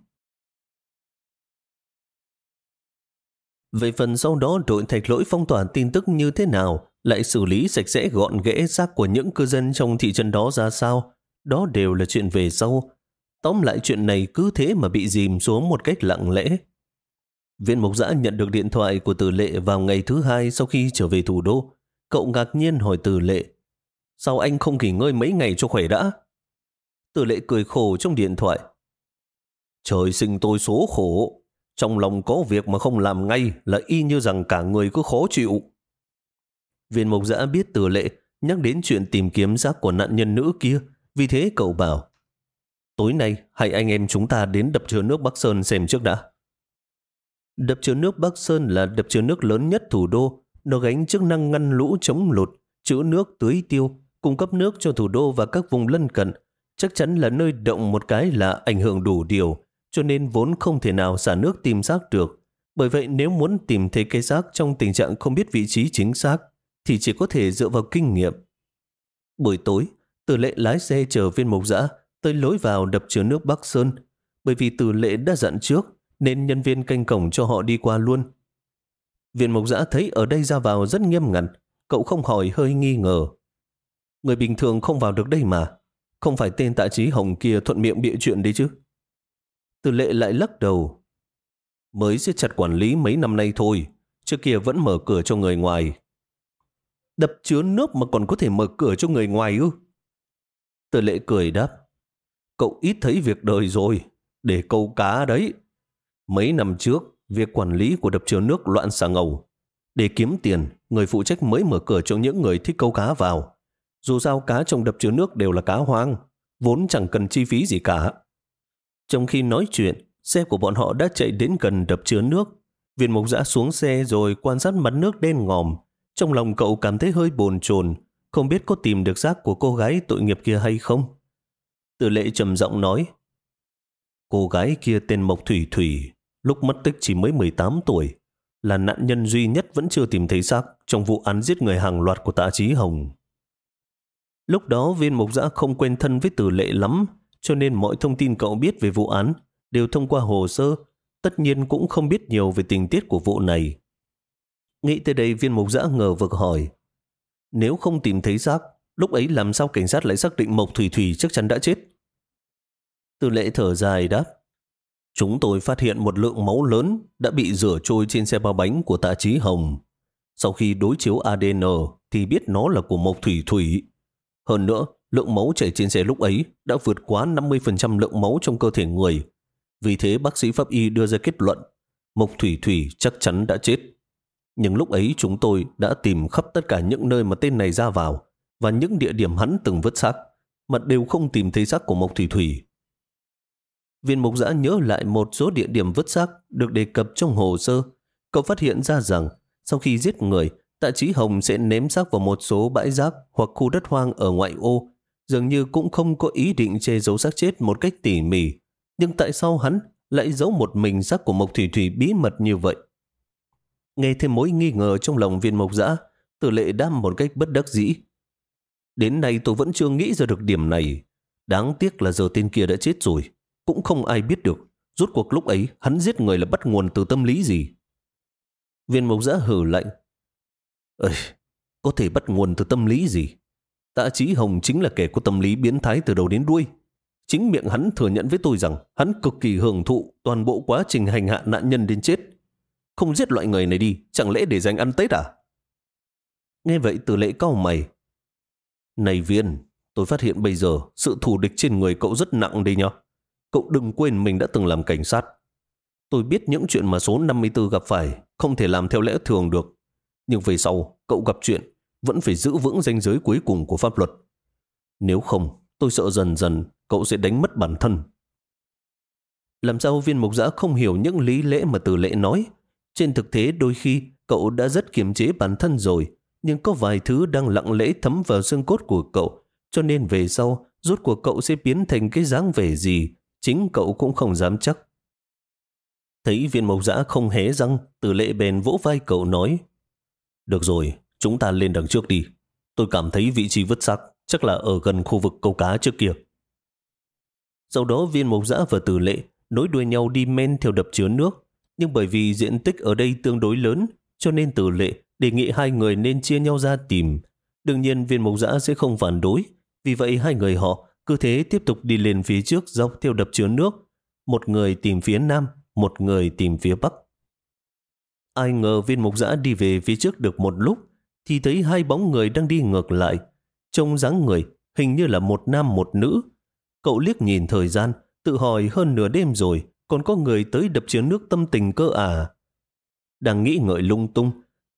Speaker 1: Về phần sau đó đội thạch lỗi phong tỏa tin tức như thế nào, lại xử lý sạch sẽ gọn ghẽ xác của những cư dân trong thị trấn đó ra sao, đó đều là chuyện về sau. Tóm lại chuyện này cứ thế mà bị dìm xuống một cách lặng lẽ. Viện Mộc Giã nhận được điện thoại của Từ Lệ vào ngày thứ hai sau khi trở về thủ đô. Cậu ngạc nhiên hỏi Từ Lệ, sao anh không nghỉ ngơi mấy ngày cho khỏe đã? Tử Lệ cười khổ trong điện thoại. Trời sinh tôi số khổ, trong lòng có việc mà không làm ngay là y như rằng cả người cứ khó chịu. Viên Mộc Giã biết tử Lệ nhắc đến chuyện tìm kiếm xác của nạn nhân nữ kia, vì thế cậu bảo, tối nay hãy anh em chúng ta đến đập chứa nước Bắc Sơn xem trước đã. Đập chứa nước Bắc Sơn là đập chứa nước lớn nhất thủ đô. Nó gánh chức năng ngăn lũ chống lụt, chữ nước tưới tiêu, cung cấp nước cho thủ đô và các vùng lân cận. Chắc chắn là nơi động một cái là ảnh hưởng đủ điều, cho nên vốn không thể nào xả nước tìm xác được. Bởi vậy nếu muốn tìm thấy cái xác trong tình trạng không biết vị trí chính xác, thì chỉ có thể dựa vào kinh nghiệm. Buổi tối, Tử lệ lái xe chở viên mộc dã tới lối vào đập chứa nước Bắc Sơn, bởi vì Tử lệ đã dặn trước nên nhân viên canh cổng cho họ đi qua luôn. Viện Mộc Giã thấy ở đây ra vào rất nghiêm ngặt, cậu không hỏi hơi nghi ngờ. Người bình thường không vào được đây mà, không phải tên tạ trí hồng kia thuận miệng bịa chuyện đấy chứ. Từ lệ lại lắc đầu. Mới siết chặt quản lý mấy năm nay thôi, trước kia vẫn mở cửa cho người ngoài. Đập chứa nước mà còn có thể mở cửa cho người ngoài ư? Từ lệ cười đáp. Cậu ít thấy việc đời rồi, để câu cá đấy. Mấy năm trước, việc quản lý của đập chứa nước loạn xà ngầu. Để kiếm tiền, người phụ trách mới mở cửa cho những người thích câu cá vào. Dù sao cá trong đập chứa nước đều là cá hoang, vốn chẳng cần chi phí gì cả. Trong khi nói chuyện, xe của bọn họ đã chạy đến gần đập chứa nước. Viên mục giã xuống xe rồi quan sát mặt nước đen ngòm. Trong lòng cậu cảm thấy hơi bồn chồn, không biết có tìm được xác của cô gái tội nghiệp kia hay không. Từ lệ trầm giọng nói, cô gái kia tên Mộc Thủy Thủy, lúc mất tích chỉ mới 18 tuổi, là nạn nhân duy nhất vẫn chưa tìm thấy xác trong vụ án giết người hàng loạt của tạ trí Hồng. Lúc đó viên mục giã không quen thân với tử lệ lắm, cho nên mọi thông tin cậu biết về vụ án đều thông qua hồ sơ, tất nhiên cũng không biết nhiều về tình tiết của vụ này. Nghĩ tới đây viên mục giã ngờ vực hỏi, nếu không tìm thấy xác, lúc ấy làm sao cảnh sát lại xác định Mộc Thủy Thủy chắc chắn đã chết? tử lệ thở dài đáp, Chúng tôi phát hiện một lượng máu lớn đã bị rửa trôi trên xe ba bánh của tạ trí Hồng. Sau khi đối chiếu ADN thì biết nó là của Mộc Thủy Thủy. Hơn nữa, lượng máu chảy trên xe lúc ấy đã vượt quá 50% lượng máu trong cơ thể người. Vì thế bác sĩ pháp y đưa ra kết luận Mộc Thủy Thủy chắc chắn đã chết. Nhưng lúc ấy chúng tôi đã tìm khắp tất cả những nơi mà tên này ra vào và những địa điểm hắn từng vứt xác, mà đều không tìm thấy xác của Mộc Thủy Thủy. Viên mục giã nhớ lại một số địa điểm vứt xác được đề cập trong hồ sơ. Cậu phát hiện ra rằng sau khi giết người, tạ trí Hồng sẽ ném xác vào một số bãi rác hoặc khu đất hoang ở ngoại ô. Dường như cũng không có ý định che giấu xác chết một cách tỉ mỉ. Nhưng tại sao hắn lại giấu một mình xác của Mộc Thủy Thủy bí mật như vậy? Nghe thêm mối nghi ngờ trong lòng viên mộc dã, tử lệ đam một cách bất đắc dĩ. Đến nay tôi vẫn chưa nghĩ ra được điểm này. Đáng tiếc là giờ tên kia đã chết rồi. Cũng không ai biết được. Rốt cuộc lúc ấy hắn giết người là bắt nguồn từ tâm lý gì. Viên mộc giã hử lạnh. Ơi, có thể bắt nguồn từ tâm lý gì? Tạ Chí Hồng chính là kẻ có tâm lý biến thái từ đầu đến đuôi. Chính miệng hắn thừa nhận với tôi rằng hắn cực kỳ hưởng thụ toàn bộ quá trình hành hạ nạn nhân đến chết. Không giết loại người này đi, chẳng lẽ để dành ăn Tết à? Nghe vậy từ lễ cao mày. Này viên, tôi phát hiện bây giờ sự thù địch trên người cậu rất nặng đi nhá. Cậu đừng quên mình đã từng làm cảnh sát. Tôi biết những chuyện mà số 54 gặp phải không thể làm theo lẽ thường được. Nhưng về sau, cậu gặp chuyện vẫn phải giữ vững ranh giới cuối cùng của pháp luật. Nếu không, tôi sợ dần dần cậu sẽ đánh mất bản thân. Làm sao viên mục giã không hiểu những lý lẽ mà từ lệ nói? Trên thực tế đôi khi cậu đã rất kiềm chế bản thân rồi, nhưng có vài thứ đang lặng lẽ thấm vào xương cốt của cậu, cho nên về sau rốt cuộc cậu sẽ biến thành cái dáng vẻ gì, chính cậu cũng không dám chắc. Thấy viên mộc giã không hé răng, từ lệ bèn vỗ vai cậu nói, được rồi, chúng ta lên đằng trước đi. Tôi cảm thấy vị trí vứt xác chắc là ở gần khu vực câu cá trước kia. Sau đó viên mộc dã và tử lệ nối đuôi nhau đi men theo đập chứa nước, nhưng bởi vì diện tích ở đây tương đối lớn, cho nên tử lệ đề nghị hai người nên chia nhau ra tìm. Đương nhiên viên mộc dã sẽ không phản đối, vì vậy hai người họ cứ thế tiếp tục đi lên phía trước dọc theo đập chứa nước. Một người tìm phía nam, một người tìm phía bắc. Ai ngờ viên mục giã đi về phía trước được một lúc, thì thấy hai bóng người đang đi ngược lại. Trông dáng người, hình như là một nam một nữ. Cậu liếc nhìn thời gian, tự hỏi hơn nửa đêm rồi, còn có người tới đập chứa nước tâm tình cơ à. Đang nghĩ ngợi lung tung,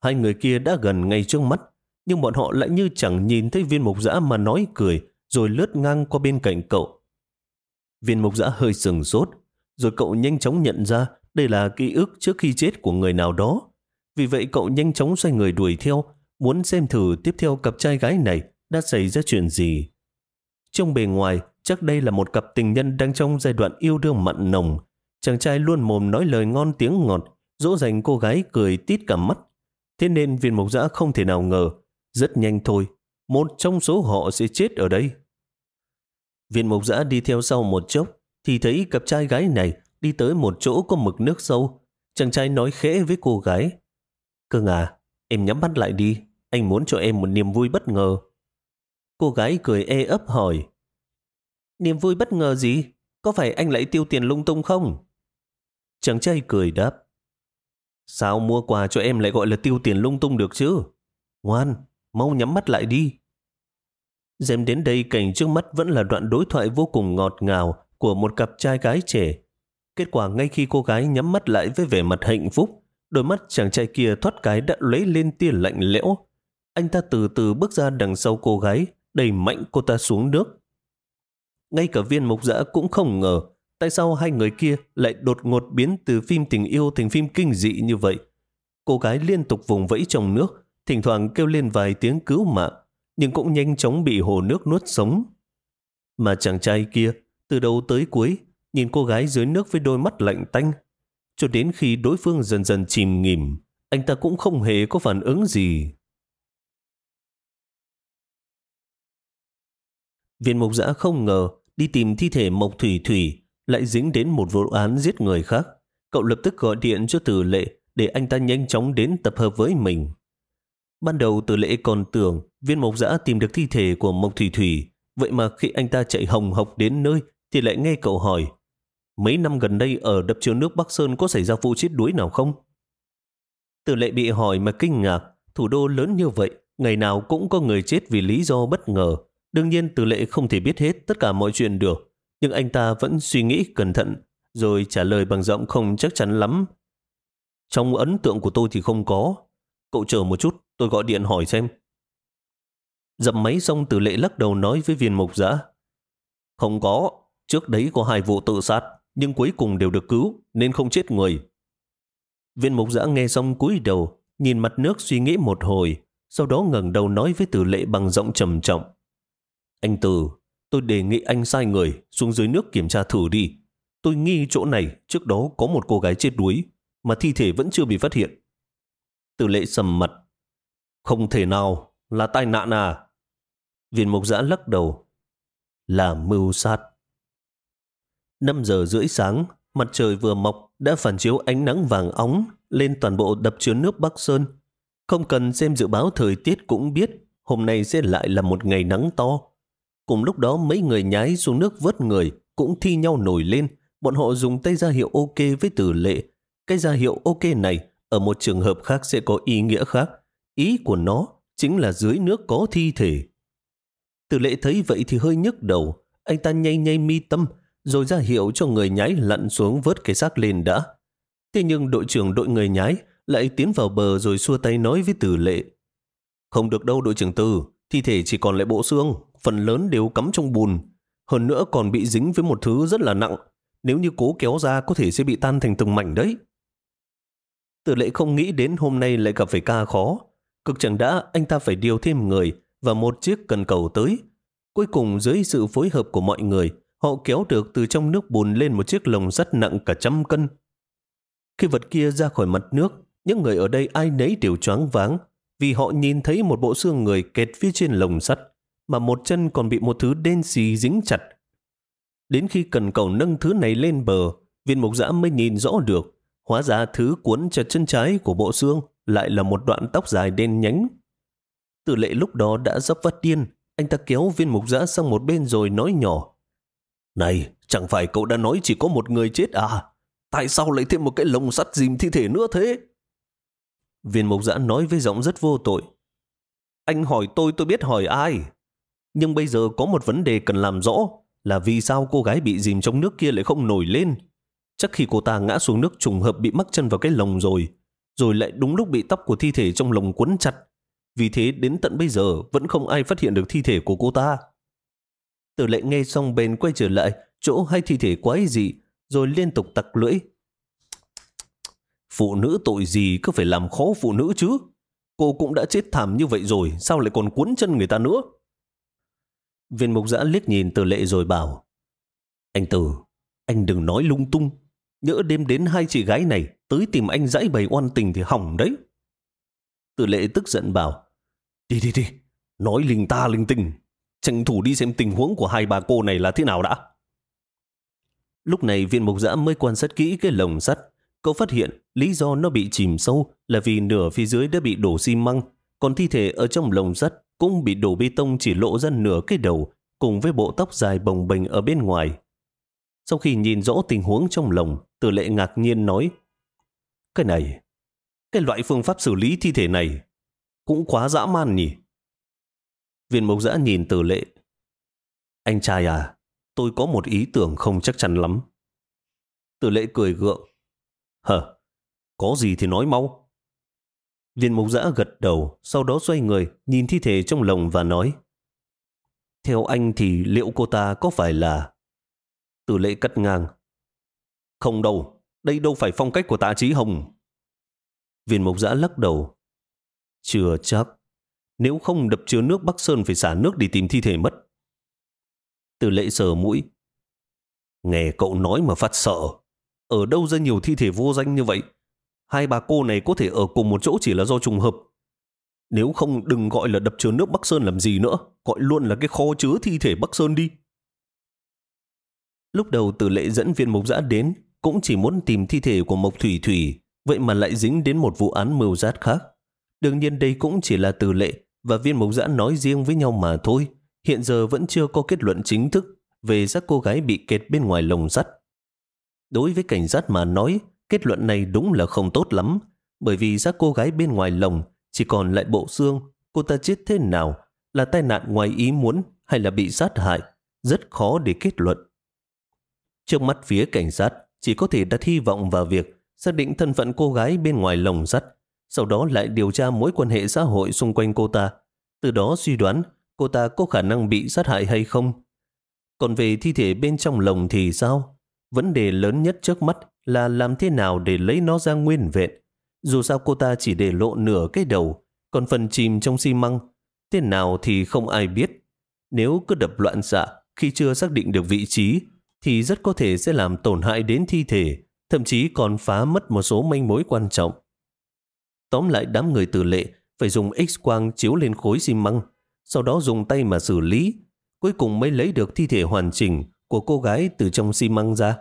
Speaker 1: hai người kia đã gần ngay trước mắt, nhưng bọn họ lại như chẳng nhìn thấy viên mục giã mà nói cười, rồi lướt ngang qua bên cạnh cậu. Viên mục giã hơi sừng sốt, rồi cậu nhanh chóng nhận ra đây là ký ức trước khi chết của người nào đó. Vì vậy cậu nhanh chóng xoay người đuổi theo, muốn xem thử tiếp theo cặp trai gái này đã xảy ra chuyện gì. Trong bề ngoài, chắc đây là một cặp tình nhân đang trong giai đoạn yêu đương mặn nồng. Chàng trai luôn mồm nói lời ngon tiếng ngọt, dỗ dành cô gái cười tít cả mắt. Thế nên viên mộc giã không thể nào ngờ, rất nhanh thôi, một trong số họ sẽ chết ở đây. Viên mộc giã đi theo sau một chốc, thì thấy cặp trai gái này đi tới một chỗ có mực nước sâu. Chàng trai nói khẽ với cô gái. Cưng à, em nhắm mắt lại đi, anh muốn cho em một niềm vui bất ngờ. Cô gái cười e ấp hỏi. Niềm vui bất ngờ gì? Có phải anh lại tiêu tiền lung tung không? Chàng trai cười đáp. Sao mua quà cho em lại gọi là tiêu tiền lung tung được chứ? Ngoan, mau nhắm mắt lại đi. Dèm đến đây cảnh trước mắt vẫn là đoạn đối thoại vô cùng ngọt ngào của một cặp trai gái trẻ. Kết quả ngay khi cô gái nhắm mắt lại với vẻ mặt hạnh phúc, đôi mắt chàng trai kia thoát cái đã lấy lên tia lạnh lẽo. Anh ta từ từ bước ra đằng sau cô gái, đẩy mạnh cô ta xuống nước. Ngay cả viên mục giã cũng không ngờ tại sao hai người kia lại đột ngột biến từ phim tình yêu thành phim kinh dị như vậy. Cô gái liên tục vùng vẫy trong nước, thỉnh thoảng kêu lên vài tiếng cứu mạng, nhưng cũng nhanh chóng bị hồ nước nuốt sống. Mà chàng trai kia từ đầu tới cuối, nhìn cô gái dưới nước với đôi mắt lạnh tanh. Cho đến khi đối phương dần dần chìm nghỉm, anh ta cũng không hề có phản ứng gì. Viên mục giã không ngờ đi tìm thi thể Mộc Thủy Thủy lại dính đến một vụ án giết người khác. Cậu lập tức gọi điện cho Tử Lệ để anh ta nhanh chóng đến tập hợp với mình. Ban đầu Tử Lệ còn tưởng viên mộc giã tìm được thi thể của Mộc Thủy Thủy, vậy mà khi anh ta chạy hồng học đến nơi thì lại nghe cậu hỏi mấy năm gần đây ở đập chứa nước Bắc Sơn có xảy ra vụ chết đuối nào không? Từ lệ bị hỏi mà kinh ngạc, thủ đô lớn như vậy, ngày nào cũng có người chết vì lý do bất ngờ. Đương nhiên Từ Lệ không thể biết hết tất cả mọi chuyện được, nhưng anh ta vẫn suy nghĩ cẩn thận, rồi trả lời bằng giọng không chắc chắn lắm. Trong ấn tượng của tôi thì không có. Cậu chờ một chút, tôi gọi điện hỏi xem. Dập máy xong Từ Lệ lắc đầu nói với viên mục giã. Không có, trước đấy có hai vụ tự sát, nhưng cuối cùng đều được cứu, nên không chết người. Viên mục giã nghe xong cúi đầu, nhìn mặt nước suy nghĩ một hồi, sau đó ngẩng đầu nói với Từ Lệ bằng giọng trầm trọng. Anh Từ, tôi đề nghị anh sai người xuống dưới nước kiểm tra thử đi. Tôi nghi chỗ này trước đó có một cô gái chết đuối, mà thi thể vẫn chưa bị phát hiện. Từ Lệ sầm mặt. Không thể nào, là tai nạn à? Viên mục giã lắc đầu. Là mưu sát. 5 giờ rưỡi sáng, mặt trời vừa mọc đã phản chiếu ánh nắng vàng óng lên toàn bộ đập chứa nước Bắc Sơn. Không cần xem dự báo thời tiết cũng biết hôm nay sẽ lại là một ngày nắng to. Cùng lúc đó mấy người nhái xuống nước vớt người cũng thi nhau nổi lên. Bọn họ dùng tay ra hiệu ok với tử lệ. Cái ra hiệu ok này ở một trường hợp khác sẽ có ý nghĩa khác. Ý của nó chính là dưới nước có thi thể. Tử lệ thấy vậy thì hơi nhức đầu. Anh ta nhay nhay mi tâm rồi ra hiệu cho người nhái lặn xuống vớt cái xác lên đã. Thế nhưng đội trưởng đội người nhái lại tiến vào bờ rồi xua tay nói với tử lệ. Không được đâu đội trưởng tư, thi thể chỉ còn lại bộ xương, phần lớn đều cắm trong bùn. Hơn nữa còn bị dính với một thứ rất là nặng. Nếu như cố kéo ra có thể sẽ bị tan thành từng mảnh đấy. Tử lệ không nghĩ đến hôm nay lại gặp phải ca khó. Cực chẳng đã anh ta phải điều thêm người và một chiếc cần cầu tới. Cuối cùng dưới sự phối hợp của mọi người, họ kéo được từ trong nước bùn lên một chiếc lồng sắt nặng cả trăm cân. Khi vật kia ra khỏi mặt nước, những người ở đây ai nấy đều choáng váng vì họ nhìn thấy một bộ xương người kẹt phía trên lồng sắt mà một chân còn bị một thứ đen xì dính chặt. Đến khi cần cầu nâng thứ này lên bờ, viên mục giã mới nhìn rõ được hóa ra thứ cuốn chặt chân trái của bộ xương lại là một đoạn tóc dài đen nhánh. Tử lệ lúc đó đã dốc vắt điên, anh ta kéo viên mục giã sang một bên rồi nói nhỏ. Này, chẳng phải cậu đã nói chỉ có một người chết à? Tại sao lại thêm một cái lồng sắt dìm thi thể nữa thế? Viên mộc giã nói với giọng rất vô tội. Anh hỏi tôi tôi biết hỏi ai. Nhưng bây giờ có một vấn đề cần làm rõ là vì sao cô gái bị dìm trong nước kia lại không nổi lên. Chắc khi cô ta ngã xuống nước trùng hợp bị mắc chân vào cái lồng rồi, rồi lại đúng lúc bị tóc của thi thể trong lồng quấn chặt. Vì thế đến tận bây giờ vẫn không ai phát hiện được thi thể của cô ta. Tử lệ nghe xong bền quay trở lại chỗ hay thi thể quái dị rồi liên tục tặc lưỡi. Phụ nữ tội gì cứ phải làm khó phụ nữ chứ? Cô cũng đã chết thảm như vậy rồi, sao lại còn cuốn chân người ta nữa? Viên mục giã liếc nhìn từ lệ rồi bảo Anh Tử, anh đừng nói lung tung. Nhỡ đêm đến hai chị gái này tới tìm anh dãy bày oan tình thì hỏng đấy. Từ lệ tức giận bảo Đi đi đi, nói linh ta linh tinh. Tranh thủ đi xem tình huống của hai bà cô này là thế nào đã. Lúc này viên mục giã mới quan sát kỹ cái lồng sắt. Cậu phát hiện lý do nó bị chìm sâu là vì nửa phía dưới đã bị đổ xi măng, còn thi thể ở trong lồng sắt cũng bị đổ bê tông chỉ lộ ra nửa cái đầu cùng với bộ tóc dài bồng bềnh ở bên ngoài. Sau khi nhìn rõ tình huống trong lồng, tử lệ ngạc nhiên nói Cái này, cái loại phương pháp xử lý thi thể này cũng quá dã man nhỉ? Viên mộc giã nhìn tử lệ. Anh trai à, tôi có một ý tưởng không chắc chắn lắm. Tử lệ cười gượng. Hờ, có gì thì nói mau. Viên mục giã gật đầu, sau đó xoay người, nhìn thi thể trong lồng và nói. Theo anh thì liệu cô ta có phải là... Tử lệ cắt ngang. Không đâu, đây đâu phải phong cách của tạ trí hồng. Viên mục giã lắc đầu. Chưa chắc. Nếu không đập chứa nước Bắc Sơn phải xả nước đi tìm thi thể mất. Từ lệ sờ mũi. Nghe cậu nói mà phát sợ. Ở đâu ra nhiều thi thể vô danh như vậy? Hai bà cô này có thể ở cùng một chỗ chỉ là do trùng hợp. Nếu không đừng gọi là đập chứa nước Bắc Sơn làm gì nữa. Gọi luôn là cái kho chứa thi thể Bắc Sơn đi. Lúc đầu từ lệ dẫn viên mục giã đến cũng chỉ muốn tìm thi thể của Mộc Thủy Thủy, vậy mà lại dính đến một vụ án mưu sát khác. Đương nhiên đây cũng chỉ là từ lệ và viên mục giã nói riêng với nhau mà thôi hiện giờ vẫn chưa có kết luận chính thức về các cô gái bị kẹt bên ngoài lồng sắt. Đối với cảnh sát mà nói, kết luận này đúng là không tốt lắm, bởi vì các cô gái bên ngoài lồng chỉ còn lại bộ xương, cô ta chết thế nào, là tai nạn ngoài ý muốn hay là bị sát hại, rất khó để kết luận. Trước mắt phía cảnh sát chỉ có thể đặt hy vọng vào việc xác định thân phận cô gái bên ngoài lồng sắt, sau đó lại điều tra mối quan hệ xã hội xung quanh cô ta, từ đó suy đoán cô ta có khả năng bị sát hại hay không. Còn về thi thể bên trong lồng thì sao? Vấn đề lớn nhất trước mắt là làm thế nào để lấy nó ra nguyên vẹn. Dù sao cô ta chỉ để lộ nửa cái đầu, còn phần chìm trong xi măng, thế nào thì không ai biết. Nếu cứ đập loạn xạ khi chưa xác định được vị trí, thì rất có thể sẽ làm tổn hại đến thi thể, thậm chí còn phá mất một số manh mối quan trọng. Tóm lại đám người tử lệ phải dùng X-quang chiếu lên khối xi măng, sau đó dùng tay mà xử lý, cuối cùng mới lấy được thi thể hoàn chỉnh của cô gái từ trong xi măng ra.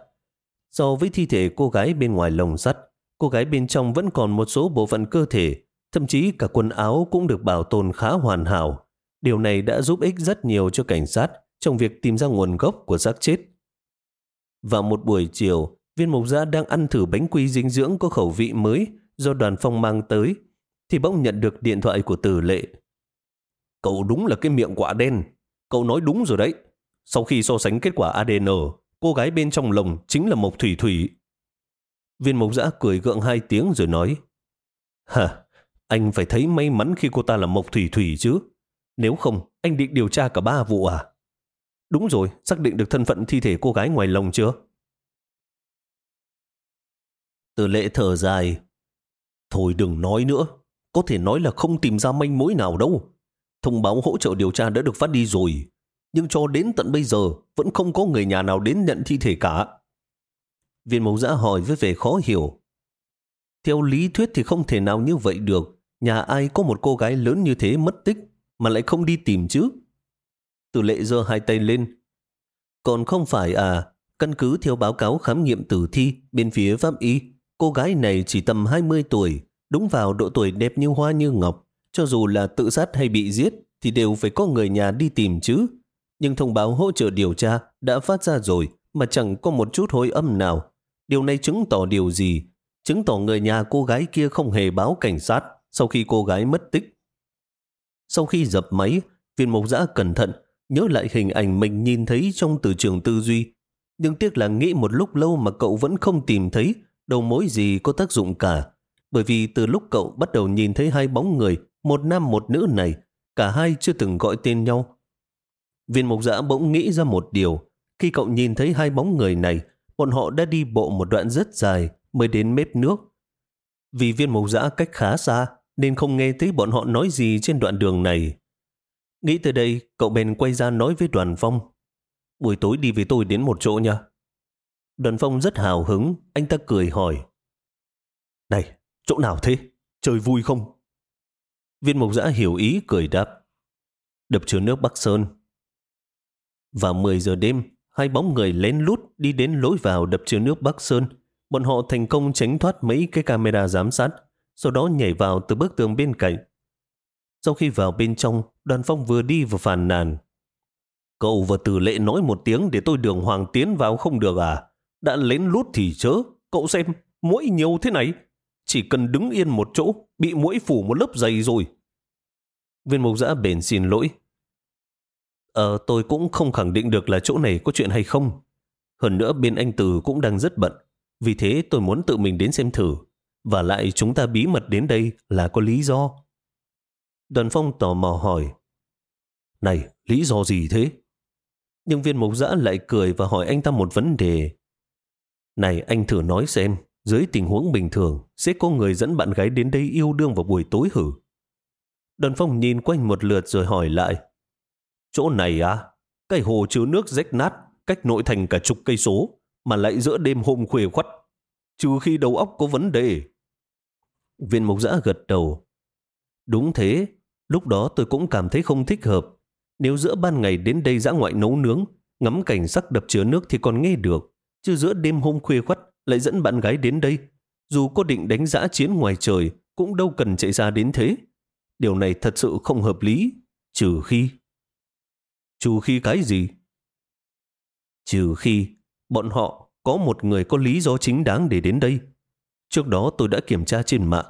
Speaker 1: So với thi thể cô gái bên ngoài lồng sắt, cô gái bên trong vẫn còn một số bộ phận cơ thể, thậm chí cả quần áo cũng được bảo tồn khá hoàn hảo. Điều này đã giúp ích rất nhiều cho cảnh sát trong việc tìm ra nguồn gốc của xác chết. Vào một buổi chiều, viên mục gia đang ăn thử bánh quy dinh dưỡng có khẩu vị mới do đoàn phong mang tới, thì bỗng nhận được điện thoại của tử lệ. Cậu đúng là cái miệng quả đen. Cậu nói đúng rồi đấy. Sau khi so sánh kết quả ADN, cô gái bên trong lồng chính là Mộc Thủy Thủy. Viên mộc giã cười gượng hai tiếng rồi nói, Hả, anh phải thấy may mắn khi cô ta là Mộc Thủy Thủy chứ. Nếu không, anh định điều tra cả ba vụ à? Đúng rồi, xác định được thân phận thi thể cô gái ngoài lồng chưa? Từ lệ thở dài. Thôi đừng nói nữa. Có thể nói là không tìm ra manh mối nào đâu. Thông báo hỗ trợ điều tra đã được phát đi rồi. Nhưng cho đến tận bây giờ vẫn không có người nhà nào đến nhận thi thể cả. Viên mẫu giã hỏi với vẻ khó hiểu. Theo lý thuyết thì không thể nào như vậy được. Nhà ai có một cô gái lớn như thế mất tích mà lại không đi tìm chứ? Từ lệ giơ hai tay lên. Còn không phải à, căn cứ theo báo cáo khám nghiệm tử thi bên phía pháp y, cô gái này chỉ tầm 20 tuổi, đúng vào độ tuổi đẹp như hoa như ngọc. Cho dù là tự sát hay bị giết thì đều phải có người nhà đi tìm chứ. Nhưng thông báo hỗ trợ điều tra đã phát ra rồi mà chẳng có một chút hối âm nào. Điều này chứng tỏ điều gì? Chứng tỏ người nhà cô gái kia không hề báo cảnh sát sau khi cô gái mất tích. Sau khi dập máy, viên mộc giã cẩn thận nhớ lại hình ảnh mình nhìn thấy trong từ trường tư duy. Nhưng tiếc là nghĩ một lúc lâu mà cậu vẫn không tìm thấy đầu mối gì có tác dụng cả. Bởi vì từ lúc cậu bắt đầu nhìn thấy hai bóng người, một nam một nữ này, cả hai chưa từng gọi tên nhau. Viên mục giã bỗng nghĩ ra một điều. Khi cậu nhìn thấy hai bóng người này, bọn họ đã đi bộ một đoạn rất dài mới đến mép nước. Vì viên mục giã cách khá xa, nên không nghe thấy bọn họ nói gì trên đoạn đường này. Nghĩ tới đây, cậu bèn quay ra nói với đoàn phong. Buổi tối đi với tôi đến một chỗ nha. Đoàn phong rất hào hứng, anh ta cười hỏi. Này, chỗ nào thế? Chơi vui không? Viên mục giã hiểu ý cười đáp. Đập chứa nước Bắc Sơn. Vào 10 giờ đêm, hai bóng người lén lút đi đến lối vào đập chứa nước Bắc Sơn. Bọn họ thành công tránh thoát mấy cái camera giám sát, sau đó nhảy vào từ bức tường bên cạnh. Sau khi vào bên trong, đoàn phong vừa đi vừa phàn nàn. Cậu và tử lệ nói một tiếng để tôi đường hoàng tiến vào không được à? Đã lén lút thì chớ. Cậu xem, mũi nhiều thế này. Chỉ cần đứng yên một chỗ, bị mũi phủ một lớp dày rồi. Viên mục giã bền xin lỗi. Ờ, tôi cũng không khẳng định được là chỗ này có chuyện hay không. Hơn nữa bên anh Từ cũng đang rất bận. Vì thế tôi muốn tự mình đến xem thử. Và lại chúng ta bí mật đến đây là có lý do. Đoàn phong tò mò hỏi. Này, lý do gì thế? Nhưng viên mục giã lại cười và hỏi anh ta một vấn đề. Này, anh thử nói xem, dưới tình huống bình thường, sẽ có người dẫn bạn gái đến đây yêu đương vào buổi tối hử? Đoàn phong nhìn quanh một lượt rồi hỏi lại. Chỗ này à? Cái hồ chứa nước rách nát, cách nội thành cả chục cây số, mà lại giữa đêm hôm khuya khuất. Trừ khi đầu óc có vấn đề. Viên mục giã gật đầu. Đúng thế, lúc đó tôi cũng cảm thấy không thích hợp. Nếu giữa ban ngày đến đây dã ngoại nấu nướng, ngắm cảnh sắc đập chứa nước thì còn nghe được. Chứ giữa đêm hôm khuya khuất lại dẫn bạn gái đến đây. Dù có định đánh giã chiến ngoài trời, cũng đâu cần chạy ra đến thế. Điều này thật sự không hợp lý, trừ khi... Trừ khi cái gì? Trừ khi bọn họ có một người có lý do chính đáng để đến đây. Trước đó tôi đã kiểm tra trên mạng.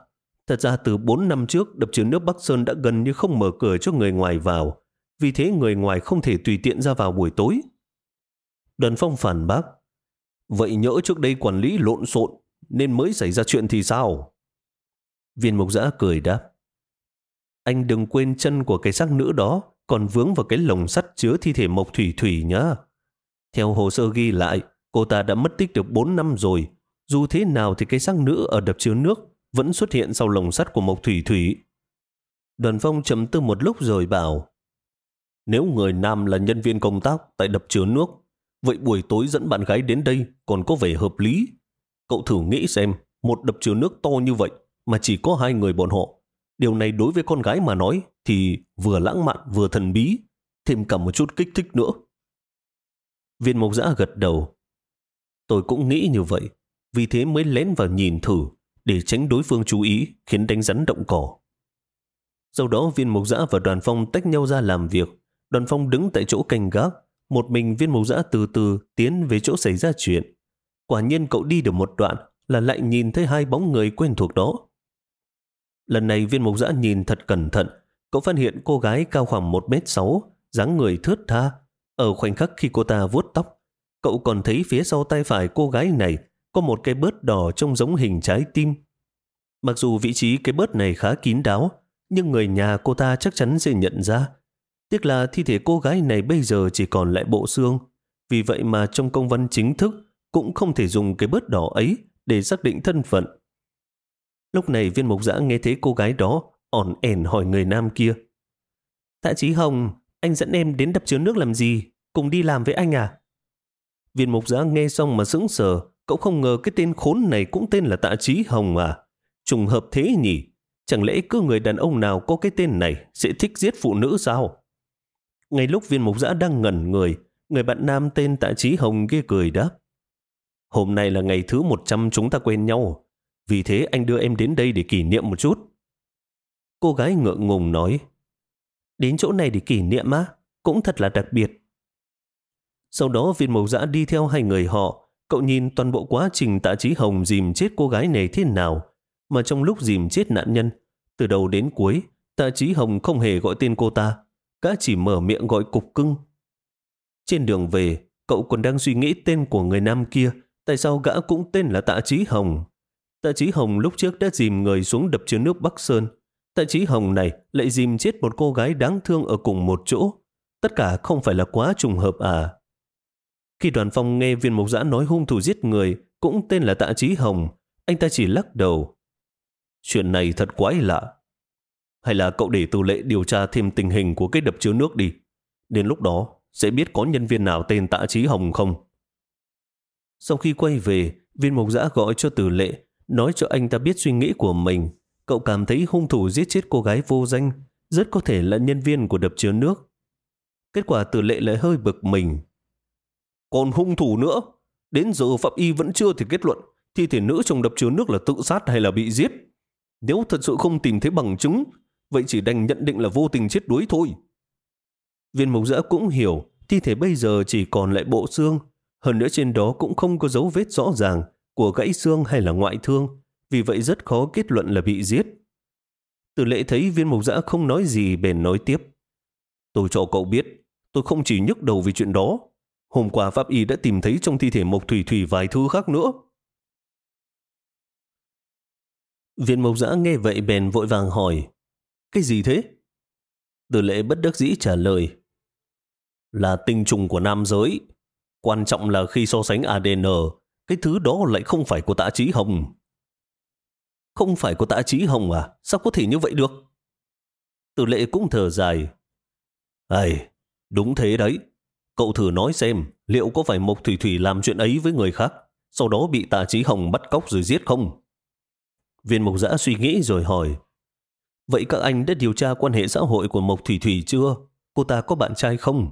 Speaker 1: Thật ra từ 4 năm trước, đập chứa nước Bắc Sơn đã gần như không mở cửa cho người ngoài vào. vì thế người ngoài không thể tùy tiện ra vào buổi tối. Đoàn phong phản bác, vậy nhỡ trước đây quản lý lộn xộn nên mới xảy ra chuyện thì sao? Viên mục giã cười đáp, anh đừng quên chân của cái xác nữ đó còn vướng vào cái lồng sắt chứa thi thể Mộc Thủy Thủy nhá. Theo hồ sơ ghi lại, cô ta đã mất tích được 4 năm rồi. Dù thế nào thì cái xác nữ ở đập chứa nước vẫn xuất hiện sau lồng sắt của Mộc Thủy Thủy. Đoàn phong trầm tư một lúc rồi bảo Nếu người nam là nhân viên công tác tại đập chứa nước, vậy buổi tối dẫn bạn gái đến đây còn có vẻ hợp lý. Cậu thử nghĩ xem, một đập chứa nước to như vậy mà chỉ có hai người bọn họ. Điều này đối với con gái mà nói thì vừa lãng mạn vừa thần bí, thêm cả một chút kích thích nữa. Viên mộc giã gật đầu. Tôi cũng nghĩ như vậy, vì thế mới lén vào nhìn thử để tránh đối phương chú ý khiến đánh rắn động cỏ. Sau đó viên mộc giã và đoàn phong tách nhau ra làm việc. Đoàn phong đứng tại chỗ canh gác. Một mình viên mục giã từ từ tiến về chỗ xảy ra chuyện. Quả nhiên cậu đi được một đoạn là lại nhìn thấy hai bóng người quen thuộc đó. Lần này viên mục giã nhìn thật cẩn thận. Cậu phát hiện cô gái cao khoảng 1m6, dáng người thướt tha. Ở khoảnh khắc khi cô ta vuốt tóc, cậu còn thấy phía sau tay phải cô gái này có một cái bớt đỏ trông giống hình trái tim. Mặc dù vị trí cái bớt này khá kín đáo, nhưng người nhà cô ta chắc chắn sẽ nhận ra. Tiếc là thi thể cô gái này bây giờ chỉ còn lại bộ xương, vì vậy mà trong công văn chính thức cũng không thể dùng cái bớt đỏ ấy để xác định thân phận. Lúc này viên mục giã nghe thấy cô gái đó ỏn ẻn hỏi người nam kia. Tạ Chí Hồng, anh dẫn em đến đập chứa nước làm gì? Cùng đi làm với anh à? Viên mục giã nghe xong mà sững sờ, cậu không ngờ cái tên khốn này cũng tên là Tạ Chí Hồng à. Trùng hợp thế nhỉ? Chẳng lẽ cứ người đàn ông nào có cái tên này sẽ thích giết phụ nữ sao? Ngay lúc viên mục giã đang ngẩn người, người bạn nam tên Tạ Chí Hồng kia cười đáp. Hôm nay là ngày thứ 100 chúng ta quen nhau, vì thế anh đưa em đến đây để kỷ niệm một chút. Cô gái ngượng ngùng nói, đến chỗ này để kỷ niệm á, cũng thật là đặc biệt. Sau đó viên mộc dã đi theo hai người họ, cậu nhìn toàn bộ quá trình tạ trí hồng dìm chết cô gái này thế nào, mà trong lúc dìm chết nạn nhân, từ đầu đến cuối, tạ trí hồng không hề gọi tên cô ta, gã chỉ mở miệng gọi cục cưng. Trên đường về, cậu còn đang suy nghĩ tên của người nam kia, tại sao gã cũng tên là tạ Chí hồng. Tạ Chí Hồng lúc trước đã dìm người xuống đập chứa nước Bắc Sơn. Tạ Chí Hồng này lại dìm chết một cô gái đáng thương ở cùng một chỗ. Tất cả không phải là quá trùng hợp à. Khi đoàn phong nghe viên mộc giã nói hung thủ giết người cũng tên là Tạ Chí Hồng, anh ta chỉ lắc đầu. Chuyện này thật quái lạ. Hay là cậu để tư lệ điều tra thêm tình hình của cái đập chứa nước đi. Đến lúc đó sẽ biết có nhân viên nào tên Tạ Chí Hồng không. Sau khi quay về, viên mộc giã gọi cho tử lệ nói cho anh ta biết suy nghĩ của mình. Cậu cảm thấy hung thủ giết chết cô gái vô danh, rất có thể là nhân viên của đập chứa nước. Kết quả tử lệ lại hơi bực mình. Còn hung thủ nữa, đến giờ pháp y vẫn chưa thể kết luận thi thể nữ trong đập chứa nước là tự sát hay là bị giết. Nếu thật sự không tìm thấy bằng chứng, vậy chỉ đành nhận định là vô tình chết đuối thôi. Viên mục giã cũng hiểu thi thể bây giờ chỉ còn lại bộ xương, hơn nữa trên đó cũng không có dấu vết rõ ràng của gãy xương hay là ngoại thương, vì vậy rất khó kết luận là bị giết. Từ lệ thấy viên mục giã không nói gì bền nói tiếp. Tôi cho cậu biết, tôi không chỉ nhức đầu vì chuyện đó. Hôm qua Pháp Y đã tìm thấy trong thi thể Mộc Thủy Thủy vài thứ khác nữa. Viên mộc giã nghe vậy bèn vội vàng hỏi. Cái gì thế? Từ lệ bất đắc dĩ trả lời. Là tinh trùng của nam giới. Quan trọng là khi so sánh ADN cái thứ đó lại không phải của tạ trí hồng. Không phải của tạ trí hồng à? Sao có thể như vậy được? Tử lệ cũng thở dài. Ây, đúng thế đấy. Cậu thử nói xem, liệu có phải Mộc Thủy Thủy làm chuyện ấy với người khác, sau đó bị tạ trí hồng bắt cóc rồi giết không? Viên Mộc Giã suy nghĩ rồi hỏi. Vậy các anh đã điều tra quan hệ xã hội của Mộc Thủy Thủy chưa? Cô ta có bạn trai không?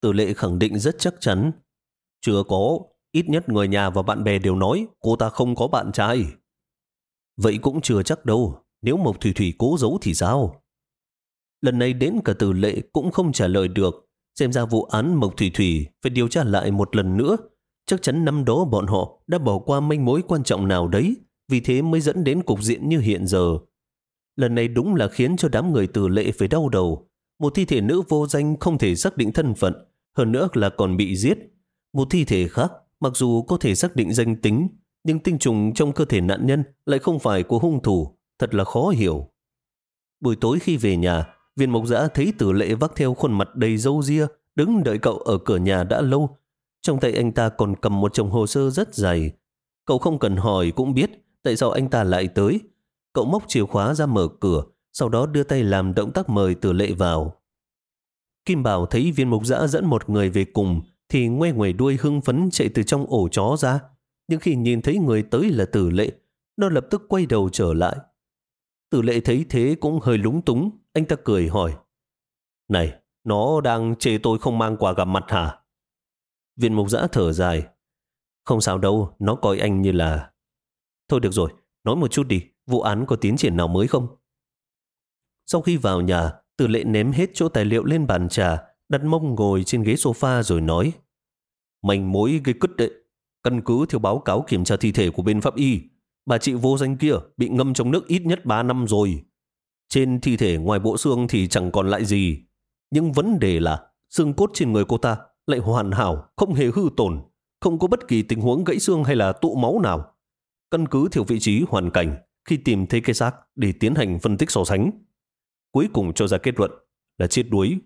Speaker 1: Tử lệ khẳng định rất chắc chắn. Chưa có, Ít nhất người nhà và bạn bè đều nói cô ta không có bạn trai. Vậy cũng chưa chắc đâu, nếu Mộc Thủy Thủy cố giấu thì sao? Lần này đến cả Tử lệ cũng không trả lời được. Xem ra vụ án Mộc Thủy Thủy phải điều tra lại một lần nữa. Chắc chắn năm đó bọn họ đã bỏ qua manh mối quan trọng nào đấy, vì thế mới dẫn đến cục diện như hiện giờ. Lần này đúng là khiến cho đám người tử lệ phải đau đầu. một thi thể nữ vô danh không thể xác định thân phận, hơn nữa là còn bị giết. Một thi thể khác, mặc dù có thể xác định danh tính, nhưng tinh trùng trong cơ thể nạn nhân lại không phải của hung thủ, thật là khó hiểu. Buổi tối khi về nhà, viên mộc giã thấy tử lệ vác theo khuôn mặt đầy râu ria, đứng đợi cậu ở cửa nhà đã lâu. Trong tay anh ta còn cầm một chồng hồ sơ rất dày. Cậu không cần hỏi cũng biết tại sao anh ta lại tới. Cậu móc chìa khóa ra mở cửa, sau đó đưa tay làm động tác mời tử lệ vào. Kim Bảo thấy viên mục giã dẫn một người về cùng, thì ngoe ngoài đuôi hưng phấn chạy từ trong ổ chó ra. Nhưng khi nhìn thấy người tới là tử lệ, nó lập tức quay đầu trở lại. Tử lệ thấy thế cũng hơi lúng túng, anh ta cười hỏi. Này, nó đang chê tôi không mang quà gặp mặt hả? Viên mục giã thở dài. Không sao đâu, nó coi anh như là... Thôi được rồi, nói một chút đi, vụ án có tiến triển nào mới không? Sau khi vào nhà, tử lệ ném hết chỗ tài liệu lên bàn trà, đặt mông ngồi trên ghế sofa rồi nói. Mành mối gây cứt đấy. Căn cứ theo báo cáo kiểm tra thi thể của bên pháp y, bà chị vô danh kia bị ngâm trong nước ít nhất 3 năm rồi. Trên thi thể ngoài bộ xương thì chẳng còn lại gì. Nhưng vấn đề là xương cốt trên người cô ta lại hoàn hảo, không hề hư tổn, không có bất kỳ tình huống gãy xương hay là tụ máu nào. Căn cứ theo vị trí hoàn cảnh khi tìm thấy cái xác để tiến hành phân tích so sánh. Cuối cùng cho ra kết luận là chết đuối.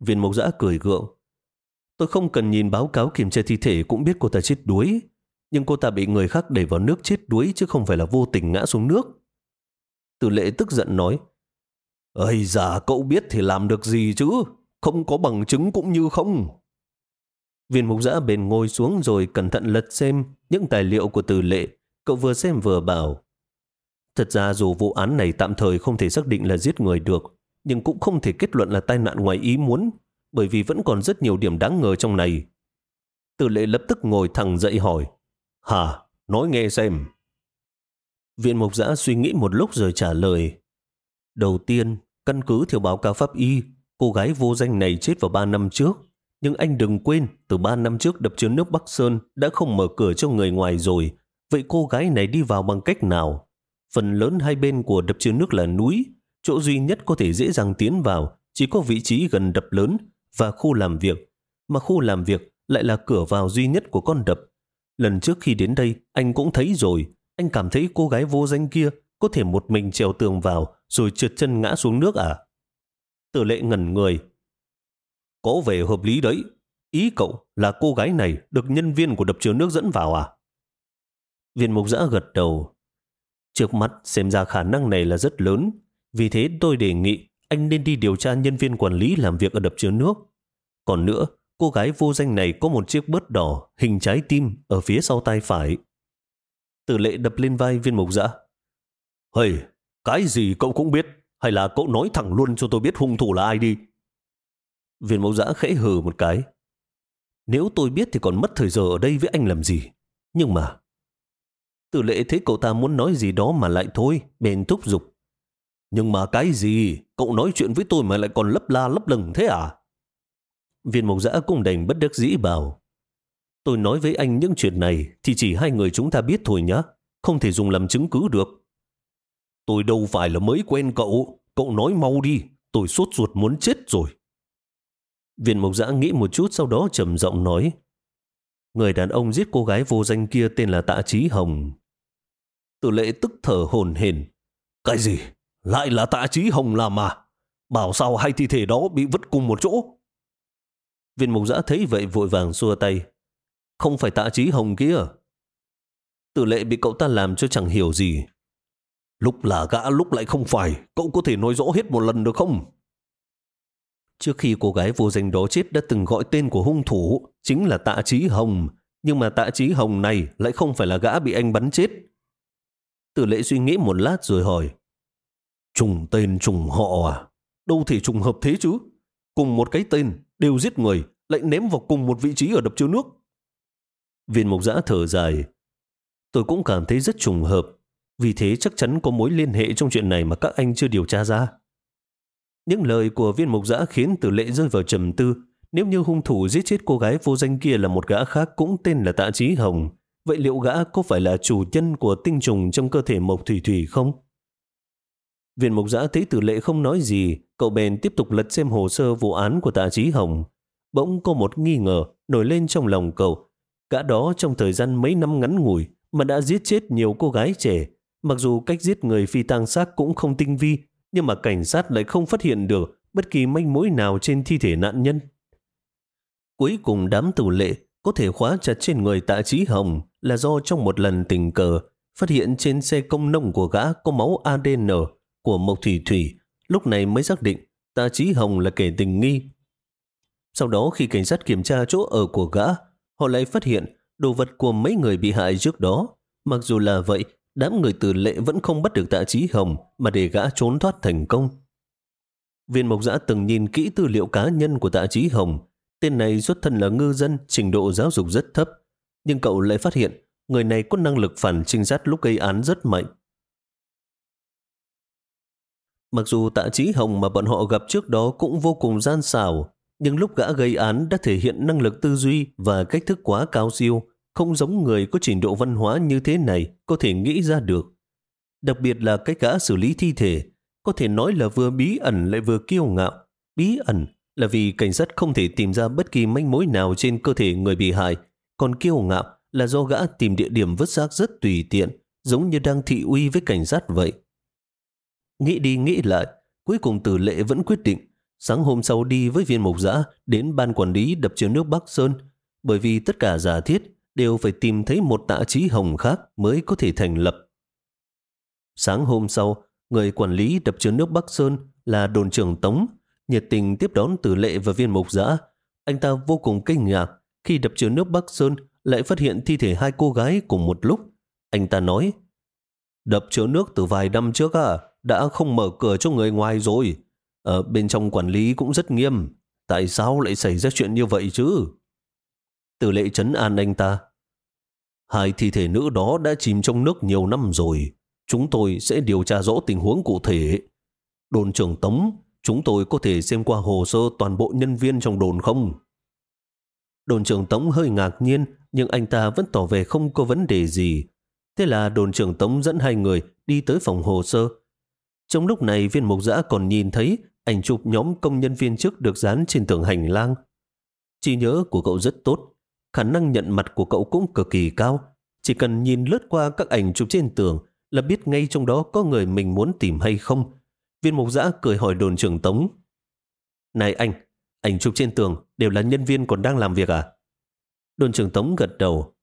Speaker 1: Viên mộc giã cười gượng. Tôi không cần nhìn báo cáo kiểm tra thi thể cũng biết cô ta chết đuối. Nhưng cô ta bị người khác đẩy vào nước chết đuối chứ không phải là vô tình ngã xuống nước. từ lệ tức giận nói, Ây già cậu biết thì làm được gì chứ? Không có bằng chứng cũng như không. Viên mục giã bền ngồi xuống rồi cẩn thận lật xem những tài liệu của từ lệ. Cậu vừa xem vừa bảo. Thật ra dù vụ án này tạm thời không thể xác định là giết người được, nhưng cũng không thể kết luận là tai nạn ngoài ý muốn, bởi vì vẫn còn rất nhiều điểm đáng ngờ trong này. từ lệ lập tức ngồi thẳng dậy hỏi. Hả? Nói nghe xem. Viện mục giã suy nghĩ một lúc rồi trả lời. Đầu tiên, căn cứ theo báo cáo pháp y, cô gái vô danh này chết vào 3 năm trước. Nhưng anh đừng quên, từ 3 năm trước đập chứa nước Bắc Sơn đã không mở cửa cho người ngoài rồi. Vậy cô gái này đi vào bằng cách nào? Phần lớn hai bên của đập chứa nước là núi. Chỗ duy nhất có thể dễ dàng tiến vào chỉ có vị trí gần đập lớn và khu làm việc. Mà khu làm việc lại là cửa vào duy nhất của con đập. Lần trước khi đến đây, anh cũng thấy rồi. Anh cảm thấy cô gái vô danh kia có thể một mình trèo tường vào rồi trượt chân ngã xuống nước à? Tử lệ ngẩn người. Có vẻ hợp lý đấy. Ý cậu là cô gái này được nhân viên của đập chứa nước dẫn vào à? Viên mục giã gật đầu. Trước mắt xem ra khả năng này là rất lớn. Vì thế tôi đề nghị anh nên đi điều tra nhân viên quản lý làm việc ở đập chứa nước. Còn nữa, cô gái vô danh này có một chiếc bớt đỏ hình trái tim ở phía sau tay phải. Tử lệ đập lên vai viên mục dã. Hey, cái gì cậu cũng biết, hay là cậu nói thẳng luôn cho tôi biết hung thủ là ai đi. Viên mẫu dã khẽ hừ một cái. Nếu tôi biết thì còn mất thời giờ ở đây với anh làm gì. Nhưng mà... Tử lệ thấy cậu ta muốn nói gì đó mà lại thôi, bền thúc giục. Nhưng mà cái gì? Cậu nói chuyện với tôi mà lại còn lấp la lấp lừng thế à? Viên mộc giã cũng đành bất đắc dĩ bảo. Tôi nói với anh những chuyện này thì chỉ hai người chúng ta biết thôi nhá. Không thể dùng làm chứng cứ được. Tôi đâu phải là mới quen cậu. Cậu nói mau đi. Tôi sốt ruột muốn chết rồi. Viên mộc giã nghĩ một chút sau đó trầm giọng nói. Người đàn ông giết cô gái vô danh kia tên là Tạ Trí Hồng. Tử lệ tức thở hồn hển. Cái gì? Lại là Tạ Trí Hồng làm mà? Bảo sao hai thi thể đó bị vứt cùng một chỗ? Viên mục giã thấy vậy vội vàng xua tay. Không phải tạ trí hồng kia. Tử lệ bị cậu ta làm cho chẳng hiểu gì. Lúc là gã, lúc lại không phải. Cậu có thể nói rõ hết một lần được không? Trước khi cô gái vô danh đó chết đã từng gọi tên của hung thủ chính là tạ trí hồng. Nhưng mà tạ trí hồng này lại không phải là gã bị anh bắn chết. Tử lệ suy nghĩ một lát rồi hỏi. Trùng tên trùng họ à? Đâu thể trùng hợp thế chứ? Cùng một cái tên đều giết người, lại ném vào cùng một vị trí ở đập chứa nước. Viên mục giã thở dài. Tôi cũng cảm thấy rất trùng hợp, vì thế chắc chắn có mối liên hệ trong chuyện này mà các anh chưa điều tra ra. Những lời của viên mục giã khiến tử lệ rơi vào trầm tư. Nếu như hung thủ giết chết cô gái vô danh kia là một gã khác cũng tên là Tạ Trí Hồng, vậy liệu gã có phải là chủ nhân của tinh trùng trong cơ thể Mộc Thủy Thủy không? Viên mục giã thấy tử lệ không nói gì, cậu bèn tiếp tục lật xem hồ sơ vụ án của tạ trí hồng. Bỗng có một nghi ngờ nổi lên trong lòng cậu. Cả đó trong thời gian mấy năm ngắn ngủi mà đã giết chết nhiều cô gái trẻ. Mặc dù cách giết người phi tang xác cũng không tinh vi, nhưng mà cảnh sát lại không phát hiện được bất kỳ manh mối nào trên thi thể nạn nhân. Cuối cùng đám tù lệ có thể khóa chặt trên người tạ trí hồng là do trong một lần tình cờ phát hiện trên xe công nông của gã có máu ADN của Mộc Thủy Thủy, lúc này mới xác định tạ trí hồng là kẻ tình nghi. Sau đó khi cảnh sát kiểm tra chỗ ở của gã, họ lại phát hiện đồ vật của mấy người bị hại trước đó. Mặc dù là vậy, đám người từ lệ vẫn không bắt được tạ trí hồng mà để gã trốn thoát thành công. Viên mộc giã từng nhìn kỹ tư liệu cá nhân của tạ trí hồng. Tên này xuất thân là ngư dân, trình độ giáo dục rất thấp. Nhưng cậu lại phát hiện người này có năng lực phản trinh sát lúc gây án rất mạnh. Mặc dù tạ trí hồng mà bọn họ gặp trước đó cũng vô cùng gian xảo, nhưng lúc gã gây án đã thể hiện năng lực tư duy và cách thức quá cao siêu, không giống người có trình độ văn hóa như thế này có thể nghĩ ra được. Đặc biệt là cái gã xử lý thi thể, có thể nói là vừa bí ẩn lại vừa kiêu ngạo. Bí ẩn là vì cảnh sát không thể tìm ra bất kỳ manh mối nào trên cơ thể người bị hại, còn kiêu ngạo là do gã tìm địa điểm vứt xác rất tùy tiện, giống như đang thị uy với cảnh sát vậy. Nghĩ đi nghĩ lại, cuối cùng tử lệ vẫn quyết định sáng hôm sau đi với viên mục giã đến ban quản lý đập chứa nước Bắc Sơn, bởi vì tất cả giả thiết đều phải tìm thấy một tạ trí hồng khác mới có thể thành lập. Sáng hôm sau, người quản lý đập chứa nước Bắc Sơn là đồn trưởng Tống, nhiệt tình tiếp đón tử lệ và viên mục giã. Anh ta vô cùng kinh ngạc khi đập chứa nước Bắc Sơn lại phát hiện thi thể hai cô gái cùng một lúc. Anh ta nói, đập chứa nước từ vài năm trước à, đã không mở cửa cho người ngoài rồi. Ở bên trong quản lý cũng rất nghiêm. Tại sao lại xảy ra chuyện như vậy chứ? Từ lệ trấn an anh ta. Hai thi thể nữ đó đã chìm trong nước nhiều năm rồi. Chúng tôi sẽ điều tra rõ tình huống cụ thể. Đồn trưởng Tống, chúng tôi có thể xem qua hồ sơ toàn bộ nhân viên trong đồn không? Đồn trưởng Tống hơi ngạc nhiên, nhưng anh ta vẫn tỏ vẻ không có vấn đề gì. Thế là đồn trưởng Tống dẫn hai người đi tới phòng hồ sơ. Trong lúc này viên mục giã còn nhìn thấy ảnh chụp nhóm công nhân viên trước được dán trên tường hành lang. Trí nhớ của cậu rất tốt, khả năng nhận mặt của cậu cũng cực kỳ cao. Chỉ cần nhìn lướt qua các ảnh chụp trên tường là biết ngay trong đó có người mình muốn tìm hay không. Viên mục giã cười hỏi đồn trưởng Tống. Này anh, ảnh chụp trên tường đều là nhân viên còn đang làm việc à? Đồn trưởng Tống gật đầu.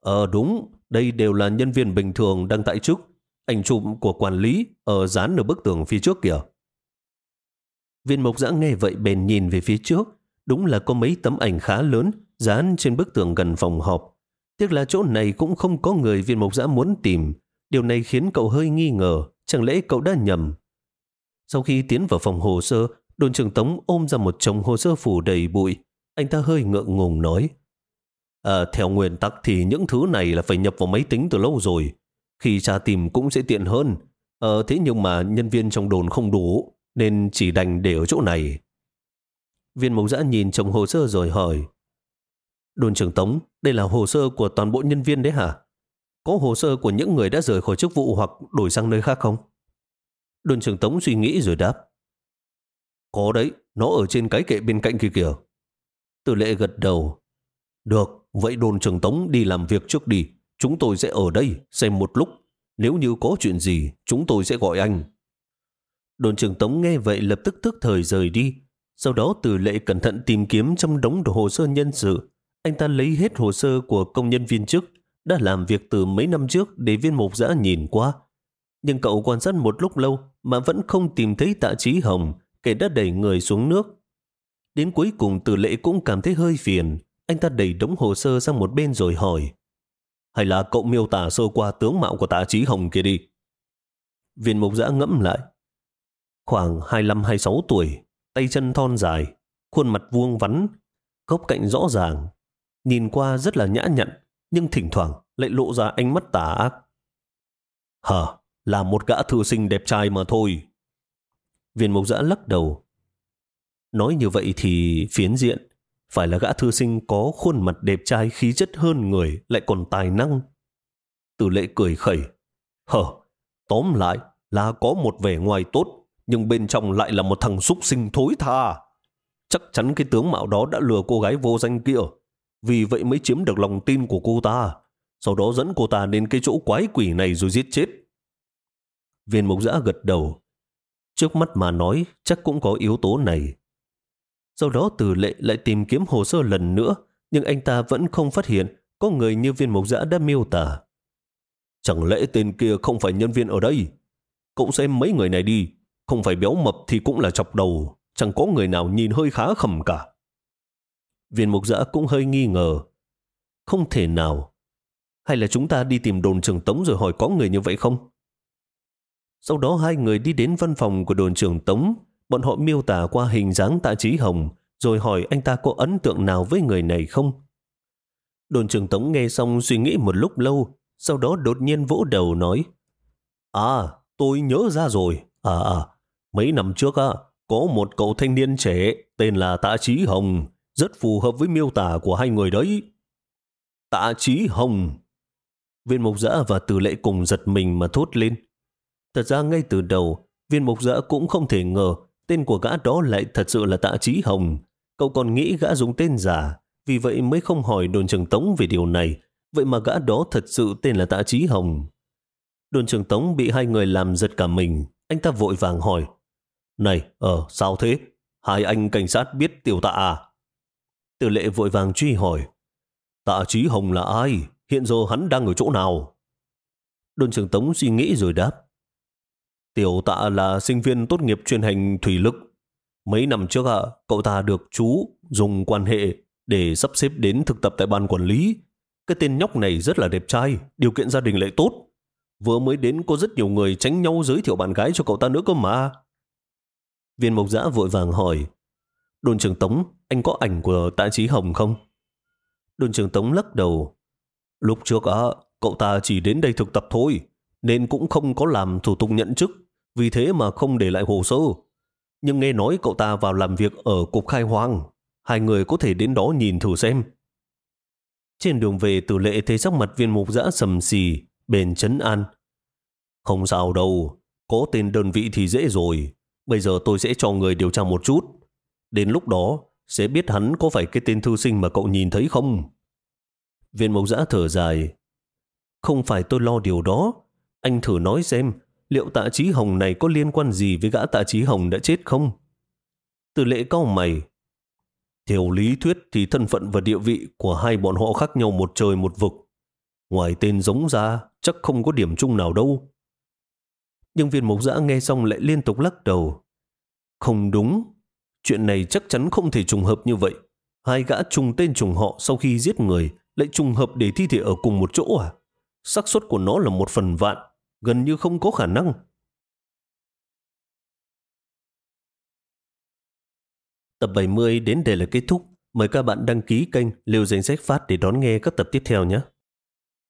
Speaker 1: Ờ đúng, đây đều là nhân viên bình thường đang tại chức. Ảnh chụp của quản lý ở dán ở bức tường phía trước kìa. Viên mộc giã nghe vậy bèn nhìn về phía trước. Đúng là có mấy tấm ảnh khá lớn dán trên bức tường gần phòng họp. Tiếc là chỗ này cũng không có người viên mộc giã muốn tìm. Điều này khiến cậu hơi nghi ngờ. Chẳng lẽ cậu đã nhầm? Sau khi tiến vào phòng hồ sơ, đồn trưởng Tống ôm ra một chồng hồ sơ phủ đầy bụi. Anh ta hơi ngượng ngùng nói. À, theo nguyên tắc thì những thứ này là phải nhập vào máy tính từ lâu rồi. Khi tra tìm cũng sẽ tiện hơn. À, thế nhưng mà nhân viên trong đồn không đủ, nên chỉ đành để ở chỗ này. Viên mộc giã nhìn chồng hồ sơ rồi hỏi. Đồn trưởng Tống, đây là hồ sơ của toàn bộ nhân viên đấy hả? Có hồ sơ của những người đã rời khỏi chức vụ hoặc đổi sang nơi khác không? Đồn trưởng Tống suy nghĩ rồi đáp. Có đấy, nó ở trên cái kệ bên cạnh kia kìa. Tử lệ gật đầu. Được, vậy đồn trưởng Tống đi làm việc trước đi. Chúng tôi sẽ ở đây xem một lúc. Nếu như có chuyện gì, chúng tôi sẽ gọi anh. Đồn trưởng Tống nghe vậy lập tức tức thời rời đi. Sau đó từ lệ cẩn thận tìm kiếm trong đống hồ sơ nhân sự. Anh ta lấy hết hồ sơ của công nhân viên chức đã làm việc từ mấy năm trước để viên mục giã nhìn qua. Nhưng cậu quan sát một lúc lâu mà vẫn không tìm thấy tạ trí hồng kẻ đã đẩy người xuống nước. Đến cuối cùng từ lệ cũng cảm thấy hơi phiền. Anh ta đẩy đống hồ sơ sang một bên rồi hỏi hay là cậu miêu tả sơ qua tướng mạo của tạ trí hồng kia đi. Viên mục giã ngẫm lại. Khoảng 25-26 tuổi, tay chân thon dài, khuôn mặt vuông vắn, góc cạnh rõ ràng. Nhìn qua rất là nhã nhặn, nhưng thỉnh thoảng lại lộ ra ánh mắt tà ác. Hờ, là một gã thư sinh đẹp trai mà thôi. Viên mục giã lắc đầu. Nói như vậy thì phiến diện phải là gã thư sinh có khuôn mặt đẹp trai khí chất hơn người lại còn tài năng. Tử lệ cười khẩy. Hờ, tóm lại,
Speaker 2: là có một vẻ ngoài tốt, nhưng bên trong lại là một thằng súc sinh thối tha. Chắc chắn cái tướng mạo đó đã lừa cô gái vô danh kia, vì vậy mới chiếm được lòng tin của cô ta, sau đó dẫn cô ta đến cái chỗ quái quỷ này rồi giết chết.
Speaker 1: Viên mục giã gật đầu. Trước mắt mà nói chắc cũng có yếu tố này. Sau đó từ lệ lại tìm kiếm hồ sơ lần nữa, nhưng anh ta vẫn không phát hiện có người như viên mục giã đã miêu tả.
Speaker 2: Chẳng lẽ tên kia không phải nhân viên ở đây? Cậu xem mấy người này đi, không phải béo mập thì cũng là chọc đầu, chẳng có người nào nhìn hơi khá khẩm cả.
Speaker 1: Viên mục giã cũng hơi nghi ngờ. Không thể nào. Hay là chúng ta đi tìm đồn trưởng Tống rồi hỏi có người như vậy không? Sau đó hai người đi đến văn phòng của đồn trưởng Tống, bọn họ miêu tả qua hình dáng tạ trí hồng, rồi hỏi anh ta có ấn tượng nào với người này không? Đồn trưởng Tống nghe xong suy nghĩ một lúc lâu, sau đó đột nhiên vỗ đầu nói À, tôi nhớ ra rồi. À à, mấy năm trước á, có một cậu thanh niên trẻ tên là Tạ Trí Hồng, rất phù hợp với miêu tả của hai người đấy. Tạ Trí Hồng. Viên mục giã và tử lệ cùng giật mình mà thốt lên. Thật ra ngay từ đầu, viên mục giã cũng không thể ngờ tên của gã đó lại thật sự là Tạ Trí Hồng. Cậu còn nghĩ gã dùng tên giả, vì vậy mới không hỏi đồn trưởng Tống về điều này. Vậy mà gã đó thật sự tên là Tạ Trí Hồng. Đồn trưởng Tống bị hai người làm giật cả mình. Anh ta vội vàng hỏi. Này, ờ, sao thế? Hai anh cảnh sát biết tiểu tạ à? Tử lệ vội vàng truy hỏi. Tạ Trí Hồng là ai? Hiện giờ hắn đang ở chỗ nào? Đôn trưởng Tống suy nghĩ rồi đáp. Tiểu tạ là sinh viên tốt nghiệp chuyên hành thủy lực. Mấy năm trước ạ, cậu ta được chú dùng quan hệ để sắp xếp đến thực tập tại ban quản lý. Cái tên nhóc này rất là đẹp trai, điều kiện gia đình lại tốt. Vừa mới đến có rất nhiều người tránh nhau giới thiệu bạn gái cho cậu ta nữa cơ mà. Viên mộc giã vội vàng hỏi, đồn trưởng Tống, anh có ảnh của tạ trí Hồng không? Đồn trưởng Tống lắc đầu. Lúc trước á, cậu ta chỉ đến đây thực tập thôi, nên cũng không có làm thủ tục nhận chức, vì thế mà không để lại hồ sơ. Nhưng nghe nói cậu ta vào làm việc ở cục khai hoang, hai người có thể đến đó nhìn thử xem. Trên đường về tử lệ thấy sắc mặt viên mục giã sầm xì, bền chấn an. Không sao đâu, có tên đơn vị thì dễ rồi. Bây giờ tôi sẽ cho người điều tra một chút. Đến lúc đó, sẽ biết hắn có phải cái tên thư sinh mà cậu nhìn thấy không? Viên mộc giã thở dài. Không phải tôi lo điều đó. Anh thử nói xem, liệu tạ trí hồng này có liên quan gì với gã tạ trí hồng đã chết không? Từ lệ cao mày. Theo lý thuyết thì thân phận và địa vị của hai bọn họ khác nhau một trời một vực. Ngoài tên giống ra, chắc không có điểm chung nào đâu. Nhưng viên mục giã nghe xong lại liên tục lắc đầu. Không đúng, chuyện này chắc chắn không thể trùng hợp như vậy. Hai gã trùng tên trùng họ sau khi giết người lại trùng hợp để thi thể ở cùng một chỗ à? xác suất của nó là một phần vạn, gần như không có khả năng. Tập 70 đến đây là kết thúc. Mời các bạn đăng ký kênh Liêu Danh Sách Phát để đón nghe các tập tiếp theo nhé.